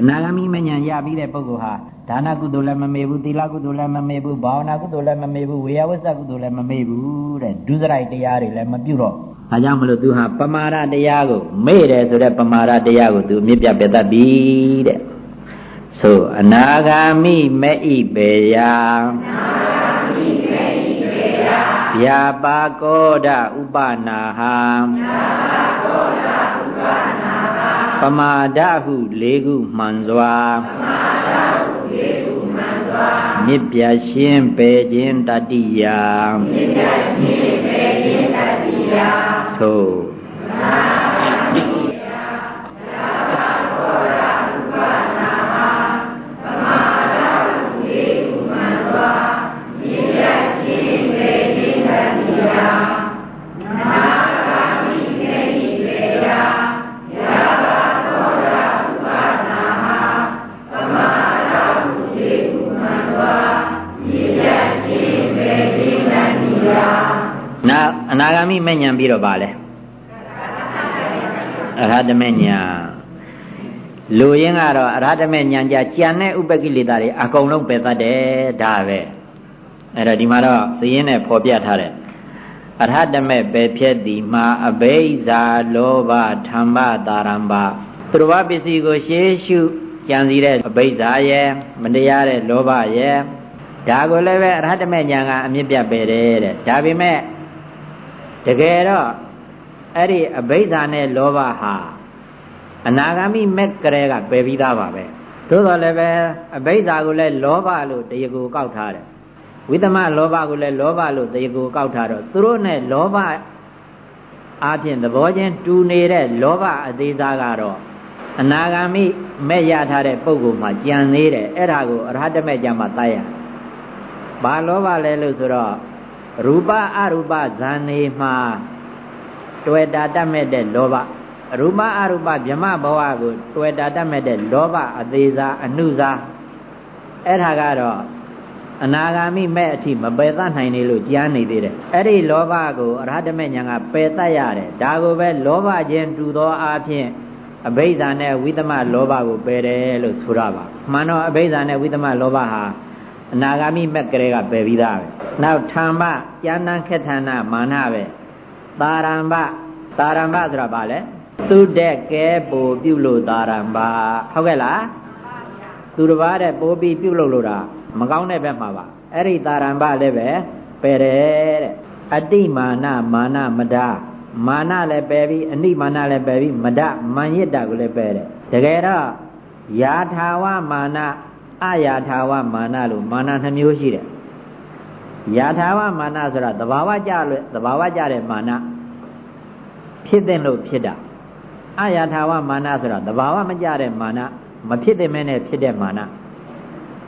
အနာဂါမိမဉဏ်ရပြီးတဲ့ပုဂ္ဂိုလ်ဟာဒါနကုသိုလ်လည်းမမေ့ဘူးသီလကုသိုလ်လည်းမမေ့ဘူးဘာဝနာကုသိုလ်လည်းမမေ့ဘူးဝေယဝစ္စကုသိုလ်လည်းမမေ့ဘူးတဲ့ဒုစရိုက်တရားတွေလည်းမပြုတော့ဒါကြောင့်မလို့သူဟာပမာဒတရားကိုမေ့တယ်ဆိုတဲ့ပမာဒတရားကိုသူအမြင့်ပြပြတတ်ပြီတဲ့ဆိုအနာဂါမိမေဣပေယဗျာပါကောဒဥပနာဟာပ မာဒဟုလေးခုမှန်စွာမြစ်ပြရှင်းပေခြင်းတတိယမြစ်ပြရှင်းပေခြင်းတတိယသို့ နာဂာမိမဲ့ညာပြီးတော့ပါလဲအရဟတမေညာလူရင်းကတော့အရဟတမေညာကြကြံတဲ့ဥပကိလေသာတွေအကုန်လုံးပယ်တတ်တယ်ဒါပဲအဲ့တော့ဒီမှာတော့စည်ရင်းနဲ့ဖော်ပြထားတယ်အရဟတမေပယ်ဖြက်သည်မှာအဘိဇာလောဘဓမ္မတာရံပါသူတော်ဘာပစ္စည်းကိုရှေးရှုကြံစည်တဲ့အဘိဇာရဲ့မတရားတဲ့လောဘရဲ့ဒါကိုလည်းပဲအရဟတမေညာကအမြင့်ပြပယ်တယ်တဲ့ဒါပေမဲ့ တကယ်တော့အဲ့ဒီအဘိဓါနဲ့လောဘဟာအနာဂါမိမက်ကလေးကပယ်ပြီးသားပါပဲသို့တော်လည်းပဲအဘိဓါကိုလည်းလောဘလို့တရားကိုကောက်ထားတယ်ဝိသမလောဘကိုလည်းလောဘလို့တရားကိုကောက်ထားတော့သူတို့နဲ့လောဘအားဖြင့်သဘောချင်းတူနေတဲ့လောဘအသေးစားကတော့အနာဂါမိမဲ့ရထားတဲ့ပုံကောမှာကြံသေးတယ်အဲ့ဒါကိုအရဟတမေကြမှာတတ်ရဘာလောဘလဲလို့ဆိုတော့ ရူပအရူပဇာနေမှာတွေ့တာတတ်မဲ့တဲ့လောဘရူပအရူပဗြမဘဝကိုတွေ့တာတတ်မဲ့တဲ့လောဘအသေးစားအနုစားအဲ့ဒါကတော့အနာဂါမိမဲ့အထိမပယ်သနိုင်နေလို့ကြားနေသေးတယ်အဲ့ဒီလောဘကိုအရဟတမေညာကပယ်တတ်ရတယ်ဒါကိုပဲလောဘချင်းတူသောအားဖြင့်အဘိဓါနဲ့ဝိသမလောဘကိုပယ်တယ်လို့ဆိုရပါမှန်တော့အဘိဓါနဲ့ဝိသမလောဘဟာ အနာဂါမိမက်ကလေးကပယ်ပြီးသားပဲနောက်ထံမကျမ်းတန်းခက်ထဏမာနပဲတာရံပတာရံပဆိုတာဘာလဲသူတဲ့ကဲပိုပြုလို့တာရံပဟုတ်ကဲ့လားသူတစ်ပါးတဲ့ပိုပြီးပြုလို့လို့တာမကောင်းတဲ့ဘက်မှာပါအဲ့ဒီတာရံပလည်းပဲပယ်တယ်တဲ့အတိမာနမာနမဒမာနလည်းပယ်ပြီးအနိမာနလည်းပယ်ပြီးမဒမန်ရစ်တာကိုလည်းပယ်တယ်တကယ်တော့ယာထာဝမာန အယာထာဝမာနလို့မာနနှမျိုးရှိတယ်ယာထာဝမာနဆိုတာသဘာဝကြလို့သဘာဝကြတဲ့မာနဖြစ်တဲ့လို့ဖြစ်တာအယာထာဝမာနဆိုတာသဘာဝမကြတဲ့မာနမဖြစ်တဲ့မဲနဲ့ဖြစ်တဲ့မာန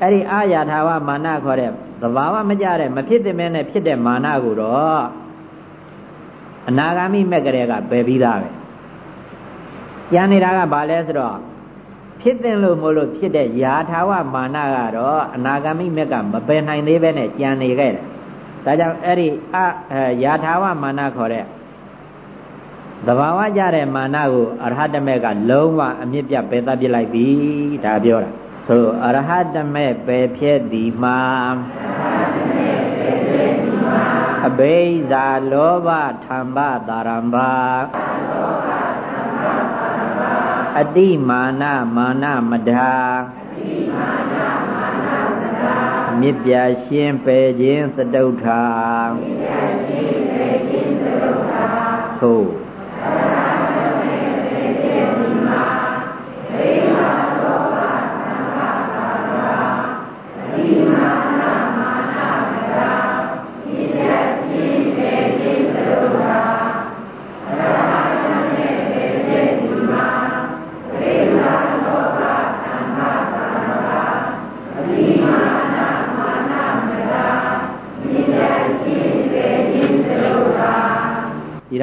အဲ့ဒီအာယာထာဝမာနခေါ်တဲ့သဘာဝမကြတဲ့မဖြစ်တဲ့မဲနဲ့ဖြစ်တဲ့မာနကိုတော့အနာဂါမိမက်ကလေးကပယ်ပြီးသားပဲကျန်နေတာကဘာလဲဆိုတော့ ဖြစ်တဲ့လို့မို့လို့ဖြစ်တဲ့ယာထာဝမာနကတော့အနာဂမိမက်ကမပယ်နိုင်သေးပဲနဲ့ကြံနေခဲ့တယ်။ဒါကြောင့်အဲ့ဒီအယာထာဝမာနခေါ်တဲ့သဘာဝကြတဲ့မာနကိုအရဟတမေကလုံးဝအမြင့်ပြပယ်တတ်ပြလိုက်ပြီဒါပြောတာဆိုအရဟတမေပယ်ဖြဲ့သည်မှာအဘိဇာလောဘထံပတာရံပါ အတိမာနမာနမဒါမြစ်ပြရှင်းပယ်ခြင်းစတုထာသို့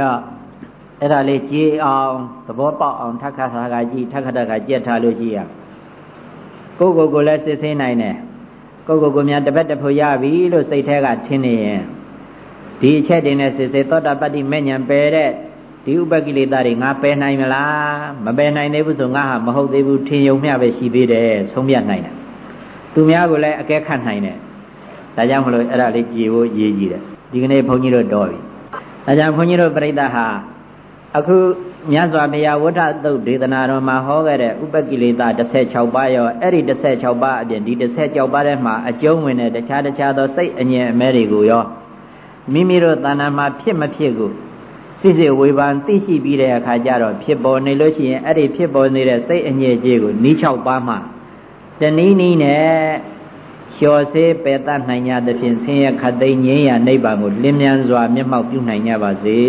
တော့အဲ့ဒါလေးကြည်အောင်သဘောပေါက်အောင်ထက်ခါသာကကြည်ထက်ခါတကကြက်ထားလို့ရှိရကိုကိုကိုလည်းစစ်ဆေးနိုင်တယ်ကိုကိုကိုများတပတ်တဖို့ရပြီလို့စိတ်แท้ကထင်နေရင်ဒီအချက်တွေနဲ့စစ်ဆေးသောတာပတ္တိမဲ့ညာပယ်တဲ့ဒီဥပကိလေသာတွေငါပယ်နိုင်မလားမပယ်နိုင်သေးဘူးဆိုငါဟာမဟုတ်သေးဘူးထင်ယုံမျှပဲရှိသေးတယ်ဆုံးဖြတ်နိုင်တယ်သူများကိုလည်းအကဲခတ်နိုင်တယ်ဒါကြောင့်မလို့အဲ့ဒါလေးကြည်ဖို့ရည်ကြည်တယ်ဒီကနေ့ဘုန်းကြီးတို့တော်ပြီ ဒါကြောင့်ဘုန်းကြီးတို့ပြိဿဟာအခုမြတ်စွာဘုရားဝဋ္ဌသုတ်ဒေသနာတော်မှာဟောခဲ့တဲ့ဥပကိလေသာ16ပါးရောအဲ့ဒီ16ပါးအပြင်ဒီ16ပါးထဲမှာအကျုံးဝင်တဲ့တခြားတခြားသောစိတ်အငြင်းအမဲတွေကိုရောမိမိတို့တဏ္ဍာမှာဖြစ်မဖြစ်ကိုစစ်စစ်ဝေဖန်သိရှိပြီးတဲ့အခါကျတော့ဖြစ်ပေါ်နေလို့ရှိရင်အဲ့ဒီဖြစ်ပေါ်နေတဲ့စိတ်အငြင်းကြီးကိုနီး6ပါးမှတနည်းနည်းနဲ့ လျှော်စေပယ်တတ်နိုင်ကြသဖြင့်ဆင်းရဲခတ်သိမ်းငြိမ်းရာနိဗ္ဗာန်ကိုလင်းမြန်စွာမျက်မှောက်ပြုနိုင်ကြပါစေ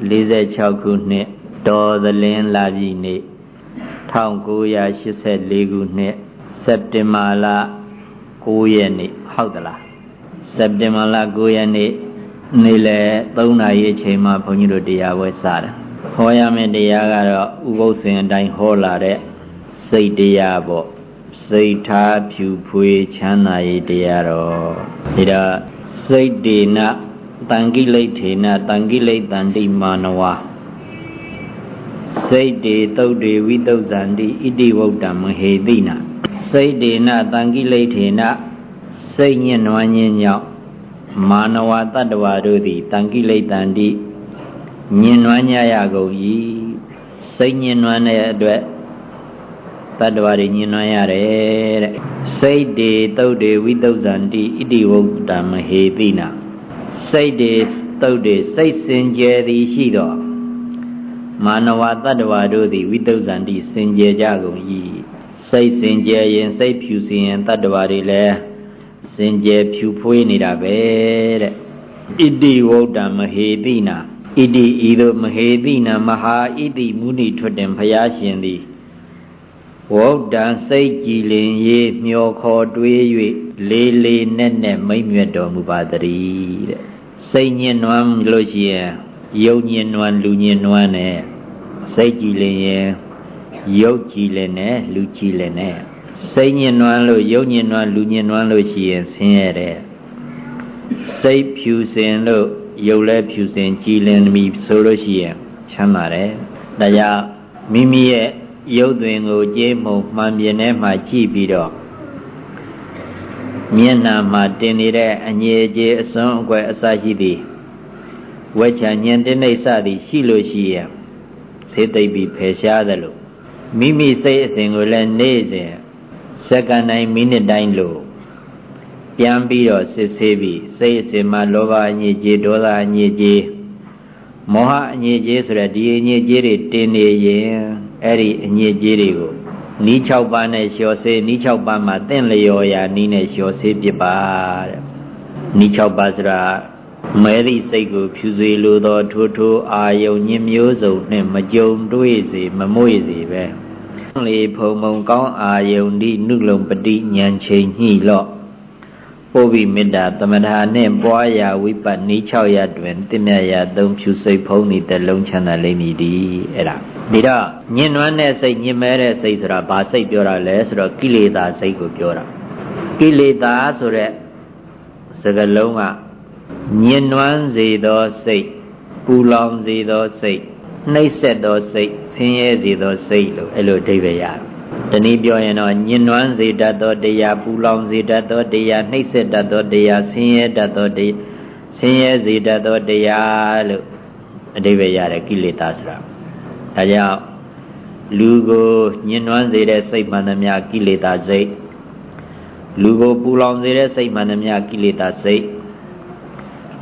1946ခုနှစ်တော်သလင်းလာပြီနေ့1984ခုနှစ်စက်တင်ဘာလ9ရက်နေ့ဟုတ်သလားစက်တင်ဘာလ9ရက်နေ့နေ့လယ်3နာရီအချိန်မှာဘုန်းကြီးတို့တရားပွဲစတယ်ဟောရမယ့်တရားကတော့ဥပုသ်စဉ်အတိုင်းဟောလာတဲ့စိတ်တရားပေါ့စိတ်ထားဖြူဖွေးချမ်းသာရေးတရားတော်ဒါစိတ်ဒေန တံကိလိထေနတံကိလိတန္တိမာနဝစိတ်တေတုတ်တေဝိတုဇန္တိဣတိဝုဒ္ဓမဟေတိနာစိတ်တေနတံကိလိထေနစိတ်ညှဉ်းနွမ်းခြင်းကြောင့်မာနဝတတ္တဝါတို့သည်တံကိလိတန္တိညှဉ်းနွမ်းကြရကုန်၏စိတ်ညှဉ်းနွမ်းတဲ့အတွက်တတ္တဝါတွေညှဉ်းနွမ်းရတယ်တဲ့စိတ်တေတုတ်တေဝိတုဇန္တိဣတိဝုဒ္ဓမဟေတိနာ စိတ်တွေတုတ်တွေစိတ်စင်ကြယ်သည်ရှိသောမာနဝတတ္တဝါတို့သည်ဝိတုဇ္ဇန္တိစင်ကြယ်ကြကုန်၏စိတ်စင်ကြယ်ရင်စိတ်ဖြူစင်ရင်တတ္တဝါတွေလည်းစင်ကြယ်ဖြူဖွေးနေတာပဲတဲ့ဣတိဝုဒ္ဓမဟေတိနာဣတိဤသို့မဟေတိနာမဟာဣတိမုဏိထွတ်တင်ဘုရားရှင်သည် ဝုဒ္ဓံစိတ်ကြည်လင်ရေးမျောခေါ်တွေး၍လေးလေးနက်နက်မိမ့်မြတ်တော်မူပါတည်းတဲ့စိတ်ညင်နွမ်းလို့ရှိရင်ယုံညင်နွမ်းလူညင်နွမ်းနဲ့စိတ်ကြည်လင်ရင်ယုတ်ကြည်လင်နဲ့လူကြည်လင်နဲ့စိတ်ညင်နွမ်းလို့ယုံညင်နွမ်းလူညင်နွမ်းလို့ရှိရင်ဆင်းရဲတဲ့စိတ်ဖြူစင်လို့ယုတ်လဲဖြူစင်ကြည်လင်ပြီဆိုလို့ရှိရင်ချမ်းသာတယ်ဒါကြောင့်မိမိရဲ့ ရုပ်သွင်ကိုကြေးမှုမှန်ပြင်းထဲမှာကြည့်ပြီးတော့မျက်နှာမှာတင်နေတဲ့အငြိအကျေးအစွန်းအကွယ်အစရှိသည်ဝက်ချံညင်တိဋ္ဌစသည်ရှိလို့ရှိရင်စေသိပ်ပြီးဖယ်ရှားသလိုမိမိစိတ်အစဉ်ကိုလည်းနေ့စဉ်စက္ကန့်တိုင်းမိနစ်တိုင်းလို့ပြန်ပြီးတော့စစ်ဆေးပြီးစိတ်အစဉ်မှာလောဘအငြိကျေးဒေါသအငြိကျေးမောဟအငြိကျေးဆိုတဲ့ဒီအငြိကျေးတွေတင်နေရင် အဲ့ဒီအညစ်အကြေးတွေကိုနီး6ပါးနဲ့လျှော်စေးနီး6ပါးမှာတင့်လျော်ရာနီးနဲ့လျှော်စေးပြပါတဲ့နီး6ပါးဆိုတာမဲသည့်စိတ်ကိုဖြူစေလိုသောထိုးထိုးအာယုံညင်မျိုးစုံနှင့်မကြုံတွေ့စေမမွေ့စေပဲလေဖုံဖုံကောင်းအာယုံဒီနုလုံပတိဉာဏ်ချိန်ညှိလော့ပုဗ္ဗိမေတ္တာသမထာနှင့်ပွားရာဝိပတ်နီး6ရတွင်တင့်မြတ်ရာသုံးဖြူစိတ်ဖုံးသည်တလုံးချမ်းသာလိမ့်မည်ဒီအဲ့ဒါ ဒီတော့ညင်နွမ်းတဲ့စိတ်ညင်မဲတဲ့စိတ်ဆိုတာဘာစိတ်ပြောတာလဲဆိုတော့ကိလေသာစိတ်ကိုပြောတာကိလေသာဆိုတဲ့စကားလုံးကညင်နွမ်းစေသောစိတ်ပူလောင်စေသောစိတ်နှိပ်စက်သောစိတ်ဆင်းရဲစေသောစိတ်လို့အဲ့လိုအဓိပ္ပာယ်ရတယ်တနည်းပြောရင်တော့ညင်နွမ်းစေတတ်သောတရားပူလောင်စေတတ်သောတရားနှိပ်စက်တတ်သောတရားဆင်းရဲတတ်သောတရားဆင်းရဲစေတတ်သောတရားလို့အဓိပ္ပာယ်ရတယ်ကိလေသာဆိုတာ ဒါကြောင့်လူကိုညှဉ်းနှွမ်းစေတဲ့စိတ်မှန်သမျှကိလေသာစိတ်လူကိုပူလောင်စေတဲ့စိတ်မှန်သမျှကိလေသာစိတ်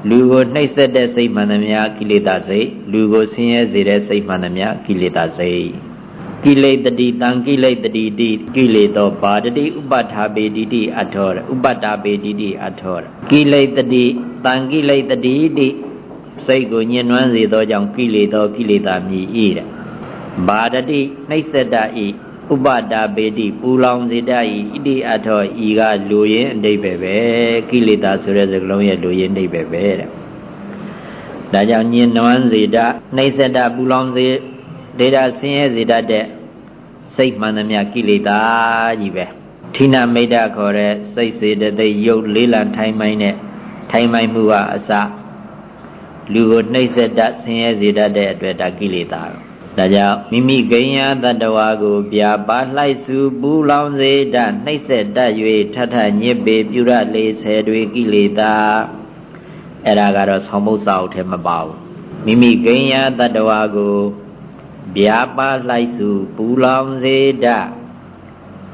လူကိုနှိပ်စက်တဲ့စိတ်မှန်သမျှကိလေသာစိတ်လူကိုဆင်းရဲစေတဲ့စိတ်မှန်သမျှကိလေသာစိတ်ကိလေတတိတံကိလေတတိတိကိလေသောဘာတတိဥပဋ္ဌာပေတိတိအထောရဥပတ္တာပေတိတိအထောရကိလေတတိတံကိလေတတိတိစိတ်ကိုညှဉ်းနှွမ်းစေသောကြောင့်ကိလေသောကိလေသာမြည်၏တဲ့ ဘာတတိနှိစ္စတဤဥပတာပေတိပူလောင်စေတဤဣတိအထောဤကလူရင်အတိပ္ပယ်ပဲကိလေသာဆိုတဲ့စကားလုံးရဲ့လူရင်အတိပ္ပယ်ပဲတဲ့ဒါကြောင့်ညင်နွမ်းစေတနှိစ္စတပူလောင်စေဒေတာဆင်းရဲစေတတ်တဲ့စိတ်မှန်သမျှကိလေသာကြီးပဲဌိနမိတ်တခေါ်တဲ့စိတ်စေတသိက်ရုပ်လေးလံထိုင်မိုင်းနဲ့ထိုင်မိုင်းမှုကအစလူကိုနှိစ္စတဆင်းရဲစေတတ်တဲ့အတွက်ဒါကိလေသာတော့ ဒါကြောင့်မိမိဂိညာတတ္တဝါကိုပြာပါလှိုက်စုပူလောင်စေတနှိမ့်ဆက်တတ်၍ထထညစ်ပေပြုရလေဆယ်တွေကိလေသာအဲ့ဒါကတော့ဆောင်းပုစာအုပ်ထဲမပါဘူးမိမိဂိညာတတ္တဝါကိုပြာပါလှိုက်စုပူလောင်စေတ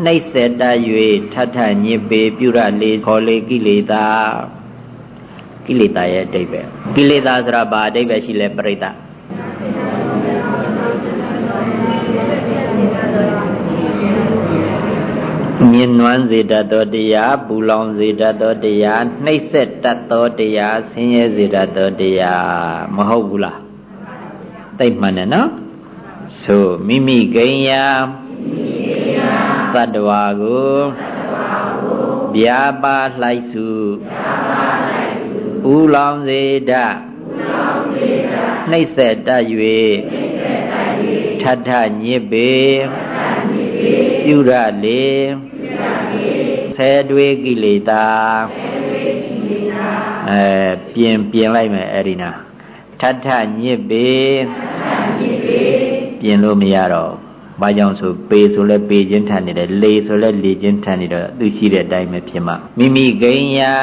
နှိမ့်ဆက်တတ်၍ထထညစ်ပေပြုရလေခေါ်လေကိလေသာကိလေသာရဲ့အတိတ်ပဲကိလေသာဆိုတာဘာအတိတ်ပဲရှိလဲပြိတ္တာ မြင်နွမ်းစေတတ်သောတရားပူလောင်စေတတ်သောတရားနှိပ်စက်တတ်သောတရားဆင်းရဲစေတတ်သောတရားမဟုတ်ဘူးလားသိမှန်တယ်နော်ဆိုမိမိဂိညာသတ္တဝါကိုဗျာပါလှိုက်စုပူလောင်စေတတ်နှိပ်စက်တတ်၍ထထညစ်ပေပြုရလေ ဆယ်တွေးကိလေသာအဲပြင်ပြင်လိုက်မယ်အဲ့ဒီနာထထညစ်ပေပြင်လို့မရတော့ဘာကြောင့်ဆိုပေဆိုလဲပေချင်းထန်နေတယ်လေဆိုလဲလေချင်းထန်နေတော့သူရှိတဲ့အတိုင်းပဲဖြစ်မှာမိမိဂိညာ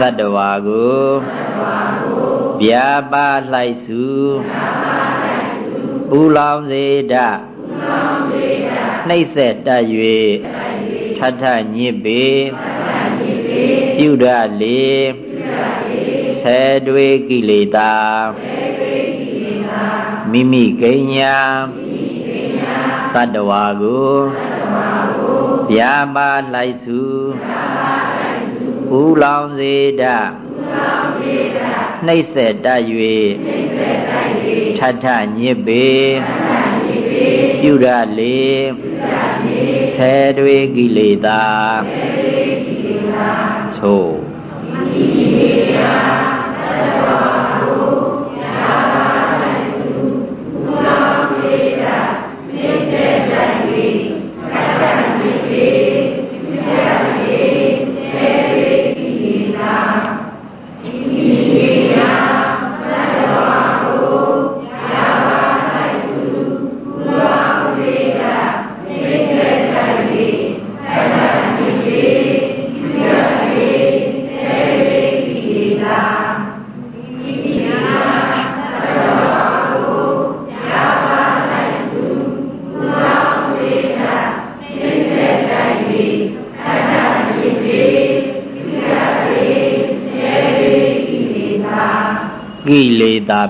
သတ္တဝါကိုဗျာပါလှိုက်စုပူလောင်စေတနှိမ့်ဆက်တတ်၍ ထထညစ်ပေပြုဒလေဆယ်တွေကိလေသာမိမိကိညာတတ္တဝါကိုဗျာပါလိုက်စုဦးလောင်စေတနှိမ့်ဆက်တတ်၍ထထညစ်ပေပြုရလေ ဆယ်တွေကိလေသာသို့ကိလေသာ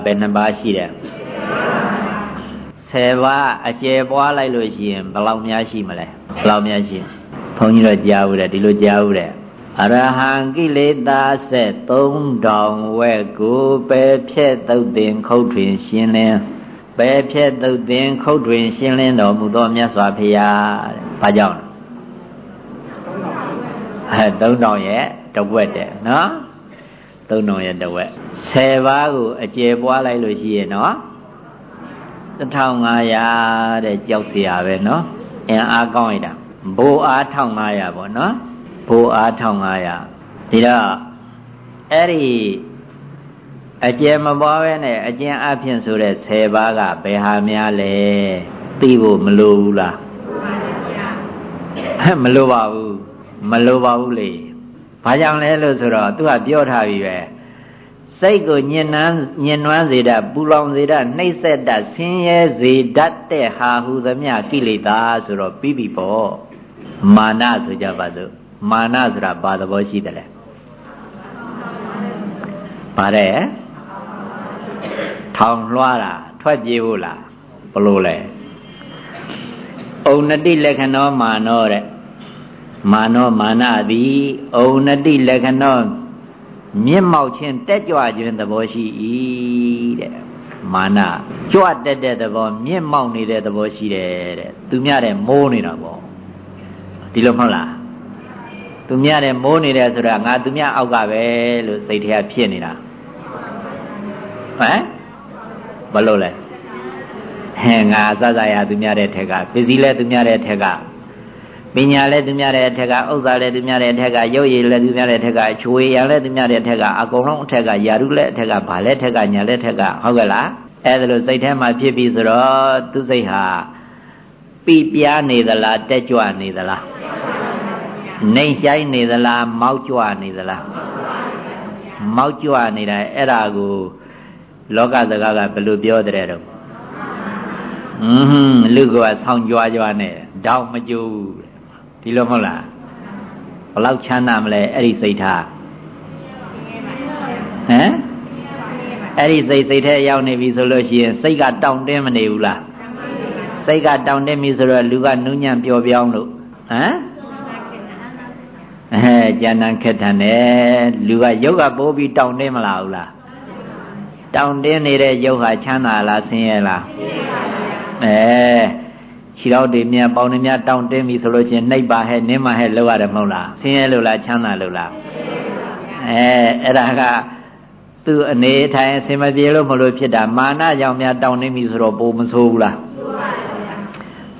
ဘယ်နှပါးရှိတယ်10ပါးအကျယ်ပွားလိုက်လို့ရှိရင်ဘယ်လောက်များရှိမလဲဘယ်လောက်များရှိဘုန်းကြီးတို့ကြားဦးတယ်ဒီလိုကြားဦးတယ်အရဟံကိလေသာဆက်3000ဝက်ကိုပဲဖြက်သုတ်တင်ခုတ်ထွင်ရှင်းလင်းပဲဖြက်သုတ်တင်ခုတ်ထွင်ရှင်းလင်းတော်မူသောမြတ်စွာဘုရားတဲ့။ဘာကြောင့်လဲ။အဲ3000ရဲ့တဝက်တဲ့နော် သုံးတော်ရဲ့တဝက်10ပါးကိုအကျယ်ပွားလိုက်လို့ရှိရင်နော်1500တဲ့ကြောက်เสียပဲနော်အင်အားကောင်းရတာဘိုးအား1500ပေါ့နော်ဘိုးအား1500ဒီတော့အဲ့ဒီအကျယ်မပွားပဲနဲ့အကျဉ်းအဖြစ်ဆိုတဲ့10ပါးကဘယ်ဟာများလဲသိဖို့မလိုဘူးလားမလိုပါဘူးမလိုပါဘူးလေ ဘာကြောင့်လဲလို့ဆိုတော့သူကပြောထားပြီပဲစိတ်ကိုညင်နှမ်းညင်နွမ်းစေတတ်ပူလောင်စေတတ်နှိမ့်ဆက်တတ်ဆင်းရဲစေတတ်တဲ့ဟာဟုသမျှကိလေသာဆိုတော့ပြီးပြီပေါ့မာနဆိုကြပါစို့မာနဆိုတာဘာသဘောရှိတယ်လဲပါတယ်ထောင်လွှားတာထွက်ပြေးဖို့လားဘလို့လဲဩနတိလက္ခဏောမာနောတဲ့ မာနောမာနသည်ဩနတိလက္ခဏောမြင့်မောက်ခြင်းတက်ကြွခြင်းသဘောရှိ၏တဲ့မာနကြွတက်တဲ့သဘောမြင့်မောက်နေတဲ့သဘောရှိတယ်တဲ့သူများတဲ့မိုးနေတာပေါ့ဒီလိုမဟုတ်လားသူများတဲ့မိုးနေတယ်ဆိုတာငါသူများအောက်ကပဲလို့စိတ်ထဲဖြစ်နေတာဟမ်ဘလို့လဲဟဲ့ငါအစစရသူများတဲ့ထက်ကပစ္စည်းလဲသူများတဲ့ထက်က ပညာလဲသူများတဲ့ထက်ကဥစ္စာလဲသူများတဲ့ထက်ကရုပ်ရည်လဲသူများတဲ့ထက်ကချွေရံလဲသူများတဲ့ထက်ကအကုန်လုံးအထက်ကယာရုလဲအထက်ကဗာလဲထက်ကညာလဲထက်ကဟုတ်ကဲ့လားအဲ့ဒါလို့စိတ်ထဲမှာဖြစ်ပြီးဆိုတော့သူစိတ်ဟာပြပြနေသလားတက်ကြွနေသလားနှိမ်ဆိုင်နေသလားမောက်ကြွနေသလားမောက်ကြွနေတာအဲ့ဒါကိုလောကစကားကဘယ်လိုပြောတဲ့တော့อืมလူကဆောင်းကြွားကြွားနဲ့တောက်မကြိုး ဒီလိုမဟုတ်လားဘလောက်ချမ်းသာမလဲအဲ့ဒီစိတ်ထားဟမ်အဲ့ဒီစိတ်စိတ်ထဲရောက်နေပြီဆိုလို့ရှိရင်စိတ်ကတောင့်တင်းမနေဘူးလားစိတ်ကတောင့်တင်းပြီဆိုတော့လူကနုညံ့ပျော်ပြောင်းလို့ဟမ်အဲဉာဏ်ခက်ထန်တယ်လူကယုတ်ကပိုးပြီးတောင့်တင်းမလာဘူးလားတောင့်တင်းနေတဲ့ယုတ်ဟာချမ်းသာလားဆင်းရဲလားဆင်းရဲပါဘူးအဲ ခြေတော်တွေမြတ်ပေါင်းတွေမြတ်တောင့်တင်းပြီဆိုလို့ရှိရင်နှိပ်ပါဟဲ့နင်းပါဟဲ့လောက်ရတယ်မဟုတ်လားဆင်းရဲလို့လားချမ်းသာလို့လားအဲအဲ့ဒါကသူ့အနေထိုင်အစင်မပြေလို့မလို့ဖြစ်တာမာနကြောင့်များတောင့်တင်းပြီဆိုတော့ပိုမဆိုးဘူးလား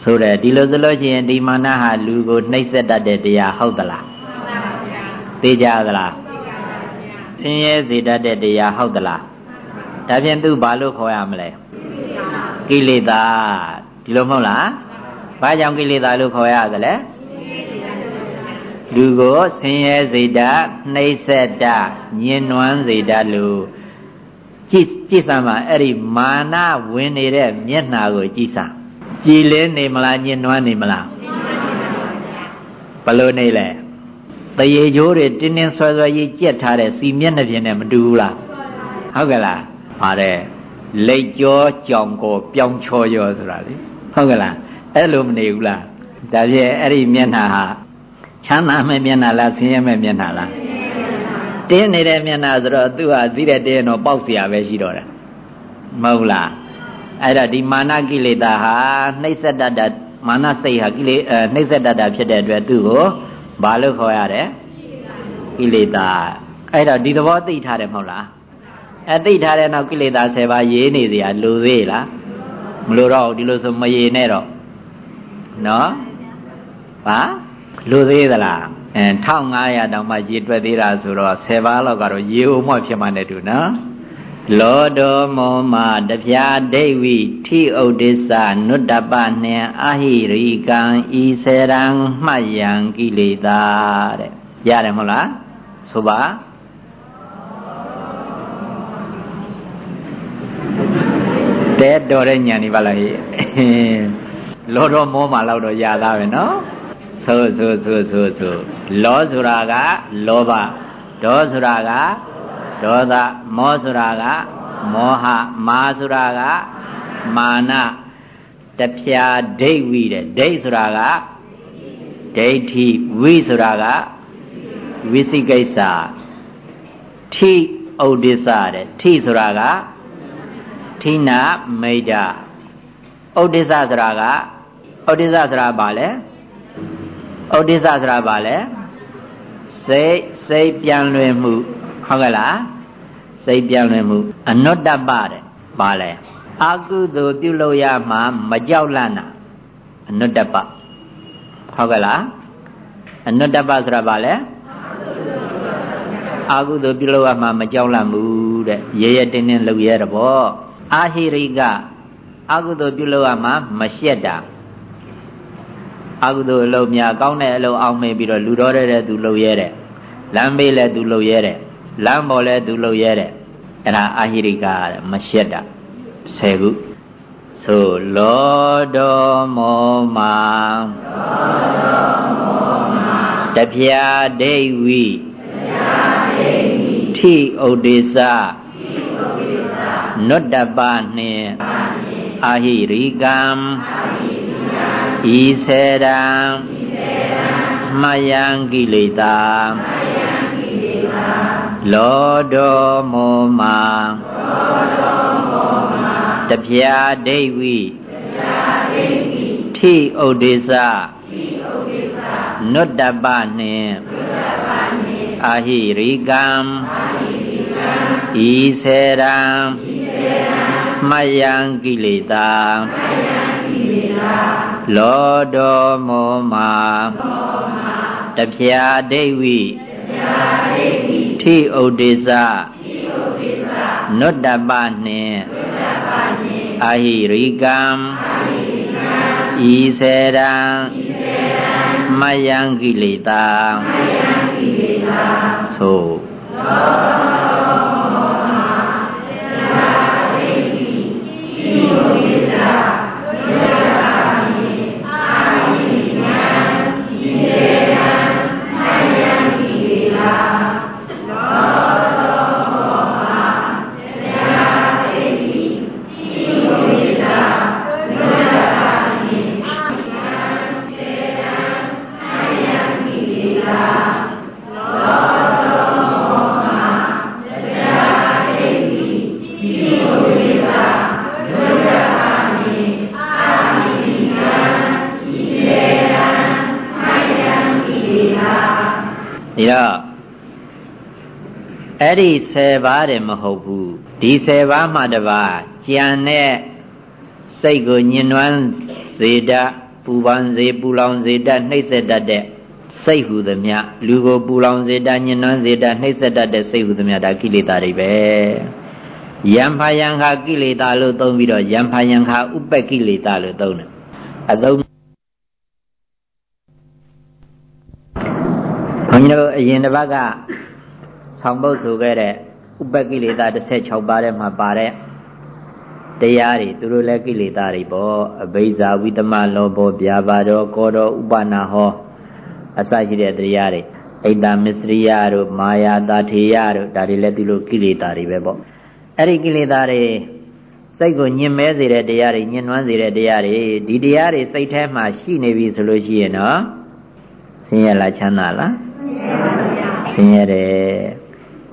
ဆိုတယ်ဒီလိုဆိုလို့ရှိရင်ဒီမာနဟာလူကိုနှိပ်စက်တတ်တဲ့တရားဟုတ်သလားသိကြသလားဆင်းရဲစေတတ်တဲ့တရားဟုတ်သလားဒါဖြင့်သူဘာလို့ခေါ်ရမလဲကိလေသာဒီလိုမဟုတ်လား ဘာကြောင့်ကိလေသာလို့ခေါ်ရသလဲလူကိုဆင်းရဲစေတတ်နှိမ့်ဆက်တတ်ညှဉ်းနှွမ်းစေတတ်လို့ကြည့်ကြည့်စမ်းပါအဲ့ဒီမာနဝင်နေတဲ့မျက်နှာကိုကြည့်စမ်းကြည်လင်းနေမလားညှဉ်းနှွမ်းနေမလားဘလို့နေလဲတရေကျိုးတွေတင်းတင်းဆွဲဆွဲကြီးကြက်ထားတဲ့စီမျက်နှာပြင်နဲ့မတူဘူးလားဟုတ်ကဲ့လားပါတယ်လိတ်ကြောကြောင်ကိုပြောင်းချောရောဆိုတာလေဟုတ်ကဲ့လား အဲ့လိုမနေဘူးလားဒါဖြင့်အဲ့ဒီမျက်နှာဟာချမ်းသာမဲ့မျက်နှာလားဆင်းရဲမဲ့မျက်နှာလားတင်းနေတဲ့မျက်နှာဆိုတော့သူ့ဟာသိတဲ့တင်းတော့ပေါက်เสียပဲရှိတော့တယ်မဟုတ်လားအဲ့ဒါဒီမာနကိလေသာဟာနှိမ့်ဆက်တတ်တာမာနစိတ်ဟာကိလေနှိမ့်ဆက်တတ်တာဖြစ်တဲ့အတွက်သူ့ကိုဘာလို့ခေါ်ရတယ်ကိလေသာအဲ့တော့ဒီသဘောသိထားတယ်မဟုတ်လားအဲသိထားတဲ့နောက်ကိလေသာ10ပါးရေးနေစရာလိုသေးလားမလိုတော့ဒီလိုဆိုမရေနဲ့တော့ နော်ဘာလိုသေးသလားအဲ1500တောင်မှရေတွက်သေးတာဆိုတော့10ပါးလောက်ကတော့ရေုံမော့ဖြစ်မှနဲ့တူနော်လောတောမောမတပြာဒိဋ္ဝိထိဥဒိစ္စနုတ္တပနှင်အာဟိရိကံဤစေရန်မှတ်ယံကိလေသာတဲ့ရတယ်မဟုတ်လားဆိုပါတဲတော်တဲ့ညံနေပါလားဟိ လောတော့မောမှာတော့ရသားပဲနော်ဆိုဆိုဆိုဆိုဆိုလောဆိုတာကလောဘဒေါဆိုတာကဒေါသမောဆိုတာကမောဟမာဆိုတာကမာနတဖြာဒိဋ္ဌိတဲ့ဒိဋ္ဌဆိုတာကဒိဋ္ဌိဝိဆိုတာကဝိသိကိစ္စထိဥဒိစ္စတဲ့ထိဆိုတာကထိနာမိတ်တာဥဒိစ္စဆိုတာက ဥဒိစ္စဆိုတာဘာလဲဥဒိစ္စဆိုတာဘာလဲစိတ်စိတ်ပြန်လွင်မှုဟုတ်ကဲ့လားစိတ်ပြန်လွင်မှုအနုတ္တပတဲ့ဘာလဲအကုသိုလ်ပြုလို့ရမှာမကြောက်လန့်တာအနုတ္တပဟုတ်ကဲ့လားအနုတ္တပဆိုတာဘာလဲအာဟုသို့ပြုလို့ရမှာမကြောက်လန့်ဘူးတဲ့ရဲရဲတင်းတင်းလုပ်ရဲတဘောအာဟိရိကအကုသိုလ်ပြုလို့ရမှာမရှက်တာ အကုသိုလ်အလုပ်များကောင်းတဲ့အလုပ်အောင်မေးပြီးတော့လူတော်တဲ့သူလုပ်ရဲတဲ့လမ်းမေးလဲသူလုပ်ရဲတဲ့လမ်းပေါ်လဲသူလုပ်ရဲတဲ့အဲ့ဒါအာဟိရိကတဲ့မရှက်တာ10ခုဆိုလောတော်မောမာတပြာဒိဋ္ဝိထိဥဒိစ္စနုတ္တပနှင့်အာဟိရိကံ ဤစေတံမယံကိလေသာလောတောမောမာတပြာဒိဋ္ဌိထိဥဒိစ္စနုတ္တပနှင့်အာဟိရိကံဤစေရံမယံကိလေသာ လောတောမောမာတပြာဒိဋ္ဌိထိဥဒိစ္စနုတ္တပနှင့်အာဟိရိကံဤစေရံမယံကိလေသာသို့ တော့အဲ့ဒီ10ပါးတယ်မဟုတ်ဘူးဒီ10ပါးမှတပါကြံတဲ့စိတ်ကိုညှဉ်းနှွမ်းစေတတ်ပူပန်စေပူလောင်စေတတ်နှိမ့်ဆက်တတ်တဲ့စိတ်ဟူသမျှလူကိုပူလောင်စေတတ်ညှဉ်းနှွမ်းစေတတ်နှိမ့်ဆက်တတ်တဲ့စိတ်ဟူသမျှဒါကိလေသာတွေပဲယံဖာယံခာကိလေသာလို့သုံးပြီးတော့ယံဖာယံခာဥပ္ပကိလေသာလို့သုံးတယ်အသုံး ဘုန်းကြီးတို့အရင်တစ်ပတ်ကဆောင်ပုတ်ဆိုခဲ့တဲ့ဥပ္ပကိလေသာ16ပါးထဲမှာပါတဲ့တရားတွေသူတို့လည်းကိလေသာတွေပေါ့အဘိဇာဝိတမလောဘောဗျာပါတော်ကောတော်ဥပနာဟောအစရှိတဲ့တရားတွေအိတမစ္စရိယတို့မာယာတာထေယတို့ဒါတွေလည်းသူတို့ကိလေသာတွေပဲပေါ့အဲ့ဒီကိလေသာတွေစိတ်ကိုညှင်မဲစေတဲ့တရားတွေညှဉ်းနှွမ်းစေတဲ့တရားတွေဒီတရားတွေစိတ်ထဲမှာရှိနေပြီဆိုလို့ရှိရင်တော့ဆင်းရဲလားချမ်းသာလားဆ င်းရဲတယ်